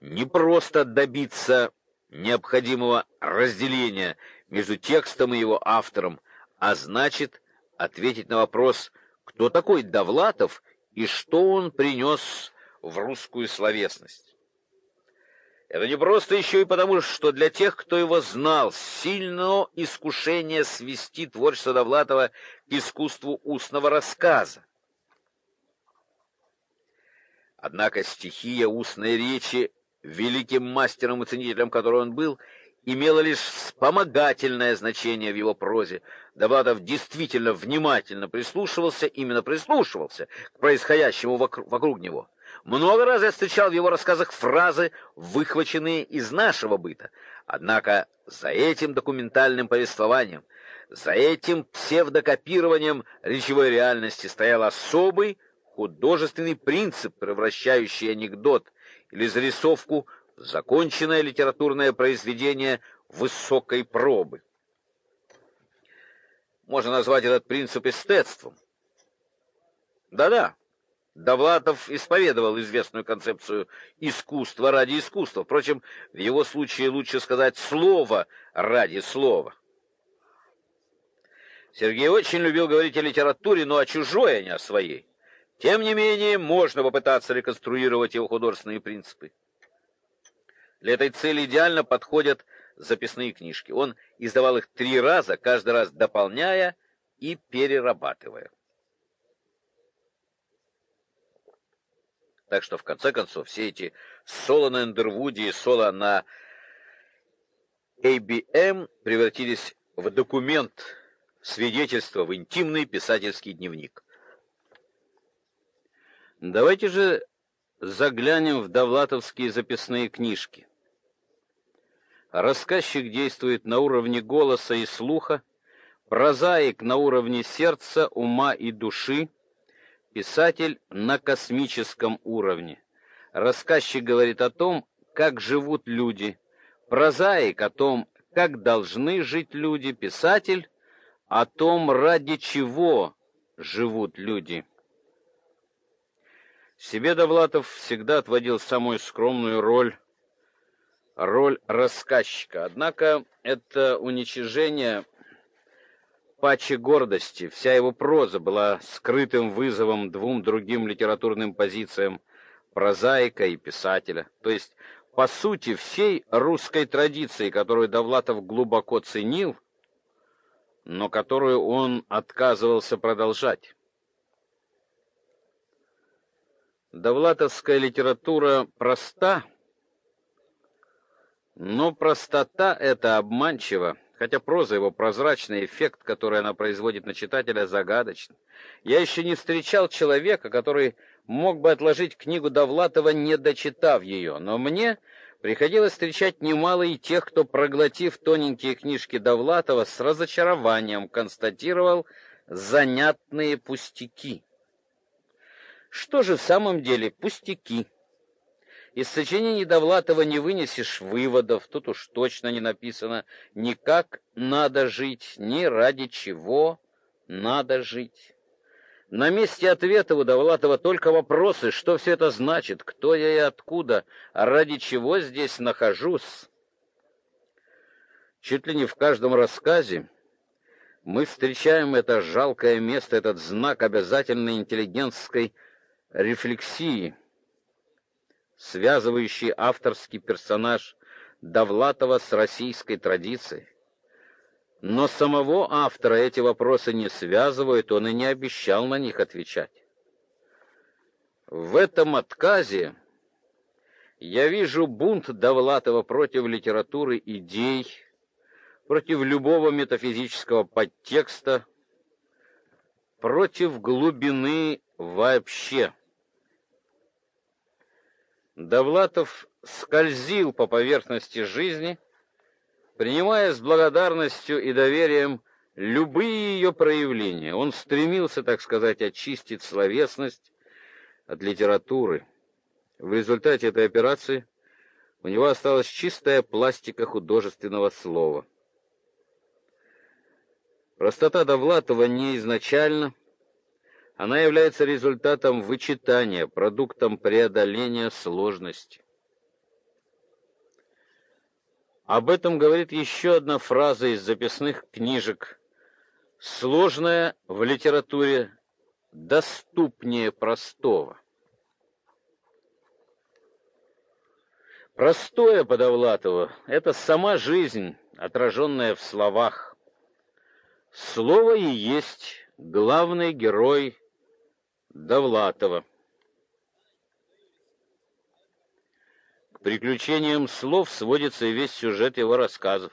не просто добиться необходимого разделения между текстом и его автором, а значит ответить на вопрос, кто такой Довлатов и что он принес в русскую словесность. Это не просто еще и потому, что для тех, кто его знал, сильно искушение свести творчество Довлатова к искусству устного рассказа. Однако стихия устной речи, великим мастером и ценителем которой он был, имела лишь вспомогательное значение в его прозе. Довлатов действительно внимательно прислушивался, именно прислушивался к происходящему вокруг, вокруг него. Много раз я встречал в его рассказах фразы, выхваченные из нашего быта. Однако за этим документальным повествованием, за этим псевдокопированием речевой реальности стоял особый художественный принцип, превращающий анекдот или зарисовку законченное литературное произведение высокой пробы. Можно назвать этот принцип эстетством. Да-да, Довлатов исповедовал известную концепцию искусства ради искусства. Впрочем, в его случае лучше сказать слово ради слова. Сергей очень любил говорить о литературе, но о чужой, а не о своей. Тем не менее, можно попытаться реконструировать его художественные принципы. Для этой цели идеально подходят записные книжки. Он издавал их три раза, каждый раз дополняя и перерабатывая. Так что, в конце концов, все эти соло на Эндервуде и соло на ABM превратились в документ, свидетельство, в интимный писательский дневник. Давайте же заглянем в довлатовские записные книжки. Рассказчик действует на уровне голоса и слуха, прозаик на уровне сердца, ума и души, Писатель на космическом уровне. Рассказчик говорит о том, как живут люди. Прозаик о том, как должны жить люди. Писатель о том, ради чего живут люди. Себе Довлатов всегда отводил самую скромную роль роль рассказчика. Однако это уничижение паче гордости. Вся его проза была скрытым вызовом двум другим литературным позициям прозаика и писателя. То есть, по сути, всей русской традиции, которую Довлатов глубоко ценил, но которую он отказывался продолжать. Довлатовская литература проста, но простота эта обманчива хотя проза его прозрачный, эффект, который она производит на читателя, загадочен. Я еще не встречал человека, который мог бы отложить книгу Довлатова, не дочитав ее, но мне приходилось встречать немало и тех, кто, проглотив тоненькие книжки Довлатова, с разочарованием констатировал занятные пустяки. Что же в самом деле пустяки? Из сочинений Довлатова не вынесешь выводов, тут уж точно не написано ни как надо жить, ни ради чего надо жить. На месте ответа у Довлатова только вопросы, что все это значит, кто я и откуда, а ради чего здесь нахожусь. Чуть ли не в каждом рассказе мы встречаем это жалкое место, этот знак обязательной интеллигентской рефлексии — связывающий авторский персонаж Довлатова с российской традицией. Но самого автора эти вопросы не связывают, он и не обещал на них отвечать. В этом отказе я вижу бунт Довлатова против литературы идей, против любого метафизического подтекста, против глубины вообще. Довлатов скользил по поверхности жизни, принимая с благодарностью и доверием любые ее проявления. Он стремился, так сказать, очистить словесность от литературы. В результате этой операции у него осталась чистая пластика художественного слова. Простота Довлатова не изначально она является результатом вычитания, продуктом преодоления сложности. Об этом говорит еще одна фраза из записных книжек Сложное в литературе доступнее простого. Простое Подовлатово — это сама жизнь, отраженная в словах. Слово и есть главный герой Довлатова. К приключениям слов сводится весь сюжет его рассказов.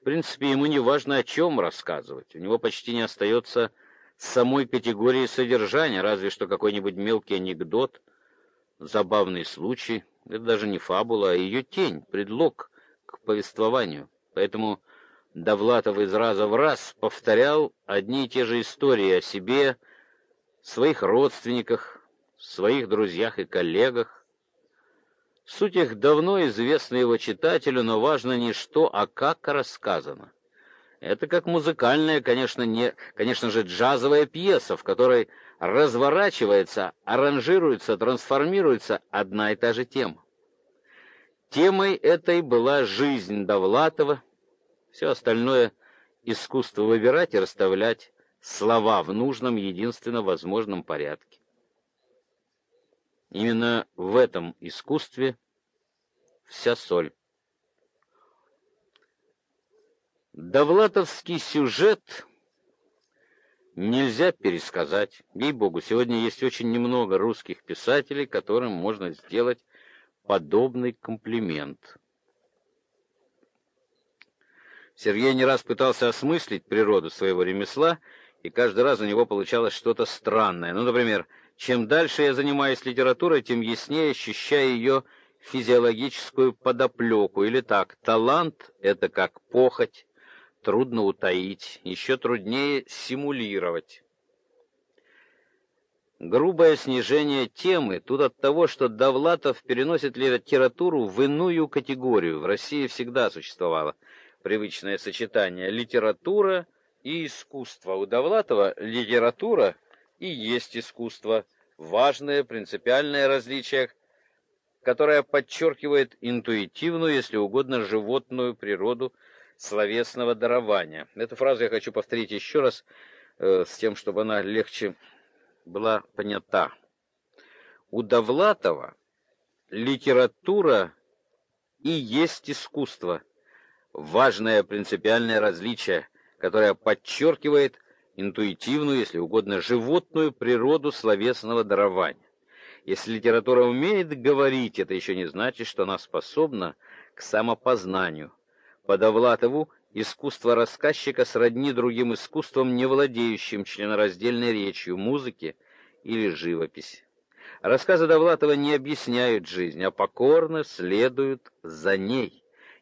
В принципе, ему не важно, о чем рассказывать. У него почти не остается самой категории содержания, разве что какой-нибудь мелкий анекдот, забавный случай. Это даже не фабула, а ее тень, предлог к повествованию. Поэтому Довлатов из раза в раз повторял одни и те же истории о себе, своих родственниках, своих друзьях и коллегах, Суть их давно известна его читателю, но важно не что, а как рассказано. Это как музыкальная, конечно, не, конечно же, джазовая пьеса, в которой разворачивается, аранжируется, трансформируется одна и та же тема. Темой этой была жизнь Довлатова, все остальное искусство выбирать и расставлять слова в нужном, единственно возможном порядке. Именно в этом искусстве вся соль. Довлатовский сюжет нельзя пересказать. Ей-богу, сегодня есть очень немного русских писателей, которым можно сделать подобный комплимент. Сергей не раз пытался осмыслить природу своего ремесла, и каждый раз у него получалось что-то странное. Ну, например, чем дальше я занимаюсь литературой, тем яснее ощущаю ее физиологическую подоплеку. Или так, талант — это как похоть, трудно утаить, еще труднее симулировать. Грубое снижение темы тут от того, что Довлатов переносит литературу в иную категорию. В России всегда существовало привычное сочетание литература и искусство. У Довлатова литература — и есть искусство, важное принципиальное различие, которое подчеркивает интуитивную, если угодно, животную природу словесного дарования. Эту фразу я хочу повторить еще раз, э, с тем, чтобы она легче была понята. У Довлатова литература и есть искусство, важное принципиальное различие, которое подчеркивает интуитивную, если угодно, животную природу словесного дарования. Если литература умеет говорить, это еще не значит, что она способна к самопознанию. По Довлатову искусство рассказчика сродни другим искусствам, не владеющим членораздельной речью, музыке или живописи. Рассказы Довлатова не объясняют жизнь, а покорно следуют за ней.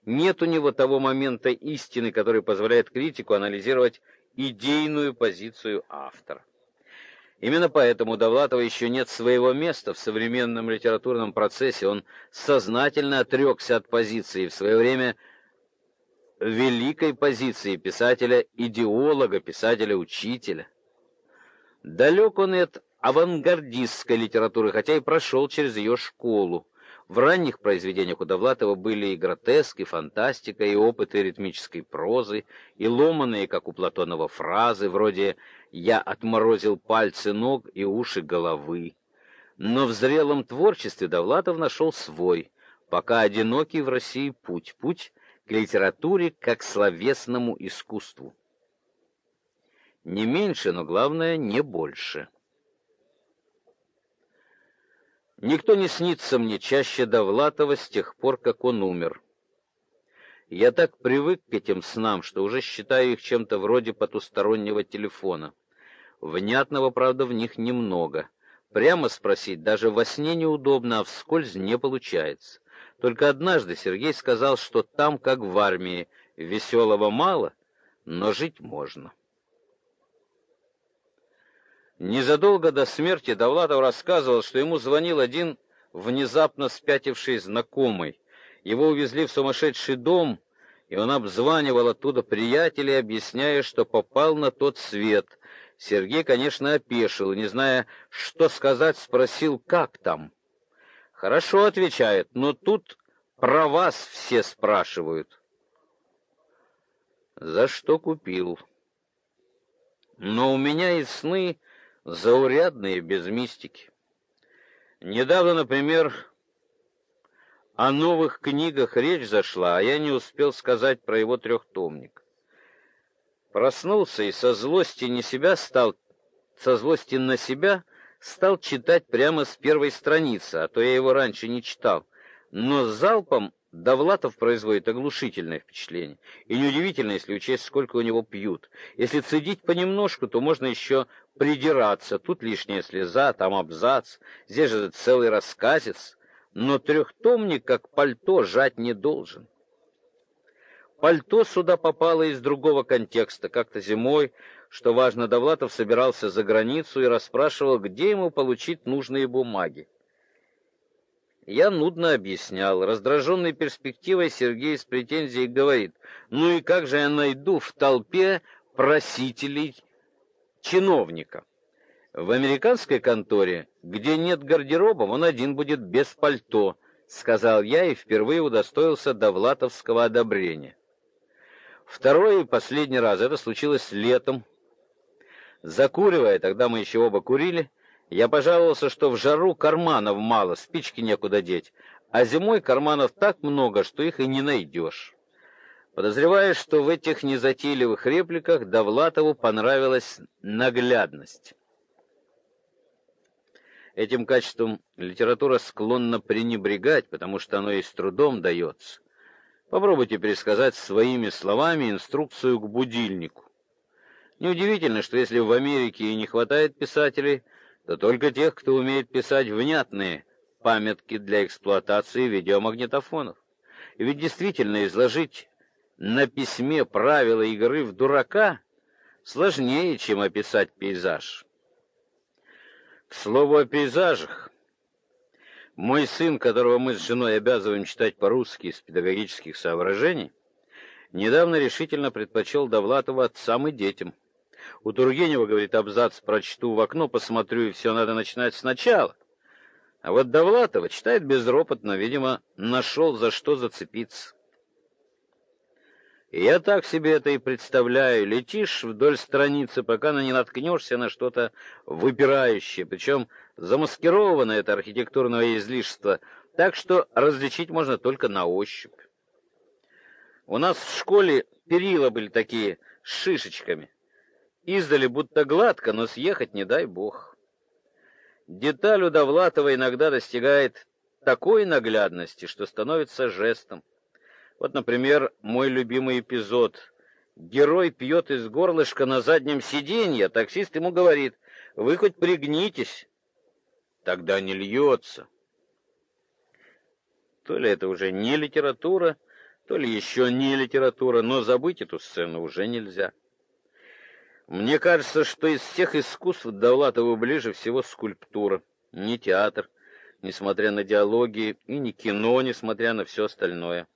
Нет у него того момента истины, который позволяет критику анализировать идейную позицию автора. Именно поэтому у Довлатова еще нет своего места в современном литературном процессе. Он сознательно отрекся от позиции в свое время великой позиции писателя-идеолога, писателя-учителя. Далек он от авангардистской литературы, хотя и прошел через ее школу. В ранних произведениях у Довлатова были и гротеск, и фантастика, и опыты ритмической прозы, и ломаные, как у Платонова, фразы, вроде «я отморозил пальцы ног и уши головы». Но в зрелом творчестве Довлатов нашел свой, пока одинокий в России путь, путь к литературе как словесному искусству. Не меньше, но главное, не больше. Никто не снится мне чаще Довлатова с тех пор, как он умер. Я так привык к этим снам, что уже считаю их чем-то вроде потустороннего телефона. Внятного, правда, в них немного. Прямо спросить даже во сне неудобно, а вскользь не получается. Только однажды Сергей сказал, что там, как в армии, веселого мало, но жить можно. Незадолго до смерти Довлатов рассказывал, что ему звонил один внезапно спятивший знакомый. Его увезли в сумасшедший дом, и он обзванивал оттуда приятелей, объясняя, что попал на тот свет. Сергей, конечно, опешил, не зная, что сказать, спросил, как там. «Хорошо», — отвечает, — «но тут про вас все спрашивают». «За что купил?» но у меня и сны заурядные, без мистики. Недавно, например, о новых книгах речь зашла, а я не успел сказать про его трехтомник. Проснулся и со злости не себя стал, со злости на себя стал читать прямо с первой страницы, а то я его раньше не читал. Но с залпом Довлатов производит оглушительное впечатление. И неудивительно, если учесть, сколько у него пьют. Если цедить понемножку, то можно еще придираться. Тут лишняя слеза, там абзац, здесь же целый рассказец но трехтомник, как пальто, жать не должен. Пальто сюда попало из другого контекста. Как-то зимой, что важно, Довлатов собирался за границу и расспрашивал, где ему получить нужные бумаги. Я нудно объяснял. Раздраженный перспективой Сергей с претензией говорит, «Ну и как же я найду в толпе просителей чиновника?» В американской конторе, где нет гардероба, он один будет без пальто, сказал я и впервые удостоился довлатовского одобрения. Второй и последний раз это случилось летом. Закуривая, тогда мы еще оба курили, я пожаловался, что в жару карманов мало, спички некуда деть, а зимой карманов так много, что их и не найдешь. Подозреваю, что в этих незатейливых репликах Довлатову понравилась наглядность. Этим качеством литература склонна пренебрегать, потому что оно ей с трудом дается. Попробуйте пересказать своими словами инструкцию к будильнику. Неудивительно, что если в Америке и не хватает писателей, то только тех, кто умеет писать внятные памятки для эксплуатации видеомагнитофонов. И ведь действительно изложить на письме правила игры в дурака сложнее, чем описать пейзаж. К слову о пейзажах. Мой сын, которого мы с женой обязываем читать по-русски из педагогических соображений, недавно решительно предпочел Довлатова отцам и детям. У Тургенева, говорит, абзац прочту в окно, посмотрю, и все надо начинать сначала. А вот Довлатова читает безропотно, видимо, нашел за что зацепиться. И я так себе это и представляю. Летишь вдоль страницы, пока на не наткнешься на что-то выпирающее, причем замаскировано это архитектурное излишество, так что различить можно только на ощупь. У нас в школе перила были такие с шишечками. Издали будто гладко, но съехать не дай бог. Деталь у Довлатова иногда достигает такой наглядности, что становится жестом. Вот, например, мой любимый эпизод. Герой пьет из горлышка на заднем сиденье, а таксист ему говорит: "Вы хоть пригнитесь". Тогда не льется. То ли это уже не литература, то ли еще не литература, но забыть эту сцену уже нельзя. Мне кажется, что из всех искусств Довлатову ближе всего скульптура, не театр, несмотря на диалоги, и не кино, несмотря на все остальное.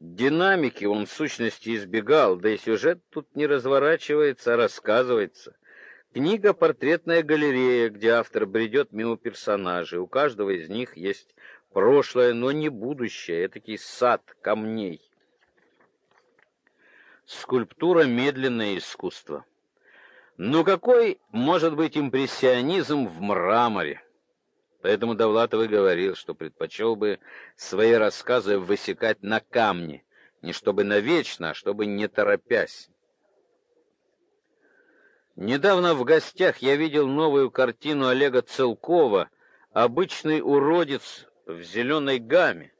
Динамики он в сущности избегал, да и сюжет тут не разворачивается, а рассказывается. Книга «Портретная галерея», где автор бредет мимо персонажей. У каждого из них есть прошлое, но не будущее, этакий сад камней. Скульптура — медленное искусство. Но какой может быть импрессионизм в мраморе? Поэтому Довлатов и говорил, что предпочел бы свои рассказы высекать на камне, не чтобы навечно, а чтобы не торопясь. Недавно в гостях я видел новую картину Олега Целкова «Обычный уродец в зеленой гамме».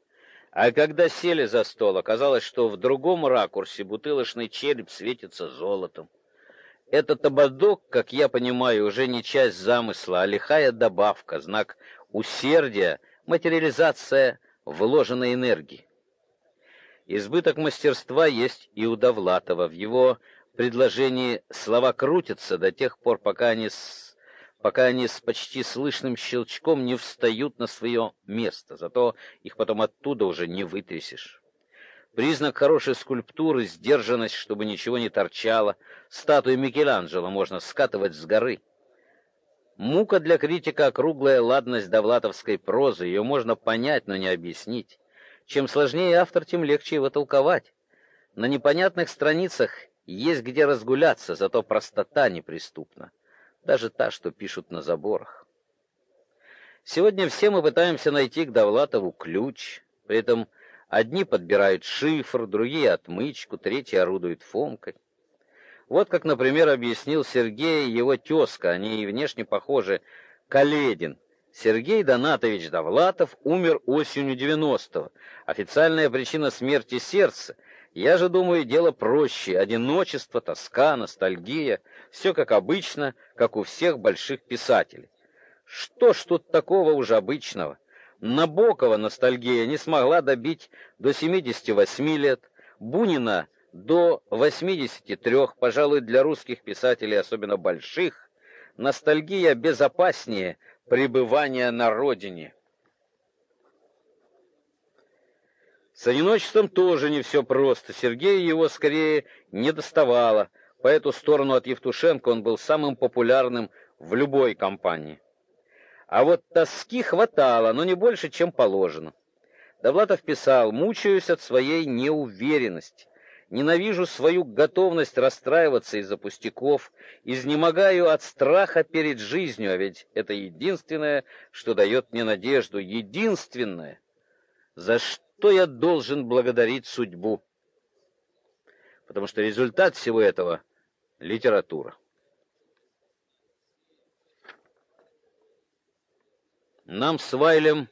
А когда сели за стол, оказалось, что в другом ракурсе бутылочный череп светится золотом. Этот ободок, как я понимаю, уже не часть замысла, а лихая добавка, знак усердия, материализация вложенной энергии. Избыток мастерства есть и у Довлатова. В его предложении слова крутятся до тех пор, пока они пока они с почти слышным щелчком не встают на свое место. Зато их потом оттуда уже не вытрясешь. Признак хорошей скульптуры сдержанность, чтобы ничего не торчало. Статуи Микеланджело можно скатывать с горы. Мука для критика округлая ладность довлатовской прозы, ее можно понять, но не объяснить. Чем сложнее автор, тем легче его толковать. На непонятных страницах Есть где разгуляться, зато простота неприступна. Даже та, что пишут на заборах. Сегодня все мы пытаемся найти к Довлатову ключ, при этом одни подбирают шифр, другие отмычку, третьи орудуют фомкой. Вот как, например, объяснил Сергей его тезка, они внешне похожи, Каледин. Сергей Донатович Довлатов умер осенью 90-го. Официальная причина смерти сердца. Я же думаю, дело проще: одиночество, тоска, ностальгия, все как обычно, как у всех больших писателей. Что ж тут такого уж обычного? Набокова ностальгия не смогла добить до 78 лет, Бунина до 83, пожалуй, для русских писателей, особенно больших, ностальгия безопаснее пребывания на родине. С одиночеством тоже не все просто. Сергею его скорее не доставало. По эту сторону от Евтушенко он был самым популярным в любой компании. А вот тоски хватало, но не больше, чем положено. Довлатов писал: "Мучаюсь от своей неуверенности. Ненавижу свою готовность расстраиваться из-за пустяков, изнемогаю от страха перед жизнью, а ведь это единственное, что дает мне надежду, единственное, за что я должен благодарить судьбу. Потому что результат всего этого литература. Нам с Вайлем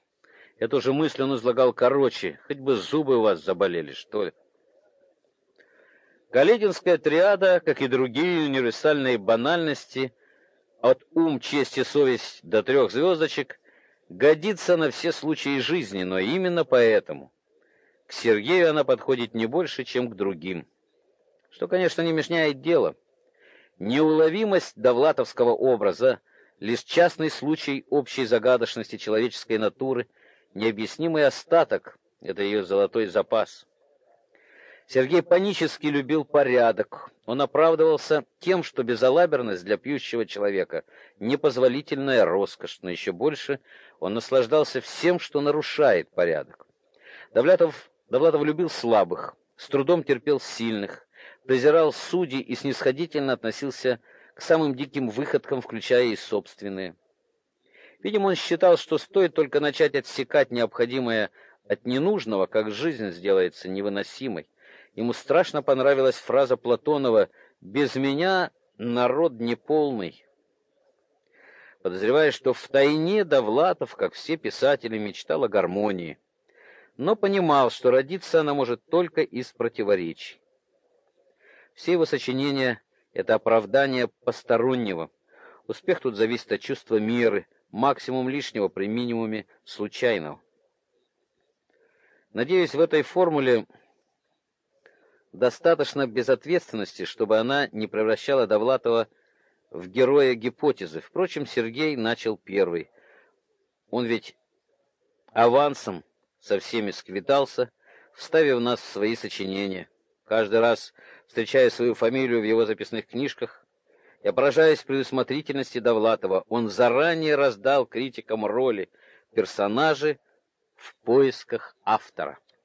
эту же мысль он излагал короче, хоть бы зубы у вас заболели, что ли. Калединская триада, как и другие универсальные банальности, от ум, честь и совесть до трех звездочек, годится на все случаи жизни, но именно поэтому к Сергею она подходит не больше, чем к другим. Что, конечно, не мешает дело. Неуловимость довлатовского образа лишь частный случай общей загадочности человеческой натуры, необъяснимый остаток это ее золотой запас. Сергей панически любил порядок. Он оправдывался тем, что безалаберность для пьющего человека непозволительная роскошь, но еще больше он наслаждался всем, что нарушает порядок. Довлатов Довлатов любил слабых, с трудом терпел сильных, презирал судей и снисходительно относился к самым диким выходкам, включая и собственные. Видимо, он считал, что стоит только начать отсекать необходимое от ненужного, как жизнь сделается невыносимой. Ему страшно понравилась фраза Платонова «Без меня народ неполный». Подозревая, что в тайне Довлатов, как все писатели, мечтал о гармонии, но понимал, что родиться она может только из противоречий. Все его сочинения это оправдание постороннего. Успех тут зависит от чувства меры, максимум лишнего при минимуме случайного. Надеюсь, в этой формуле Достаточно безответственности, чтобы она не превращала Довлатова в героя гипотезы. Впрочем, Сергей начал первый. Он ведь авансом со всеми сквитался, вставив нас в свои сочинения. Каждый раз, встречая свою фамилию в его записных книжках, я поражаюсь предусмотрительности Довлатова. Он заранее раздал критикам роли персонажи в поисках автора.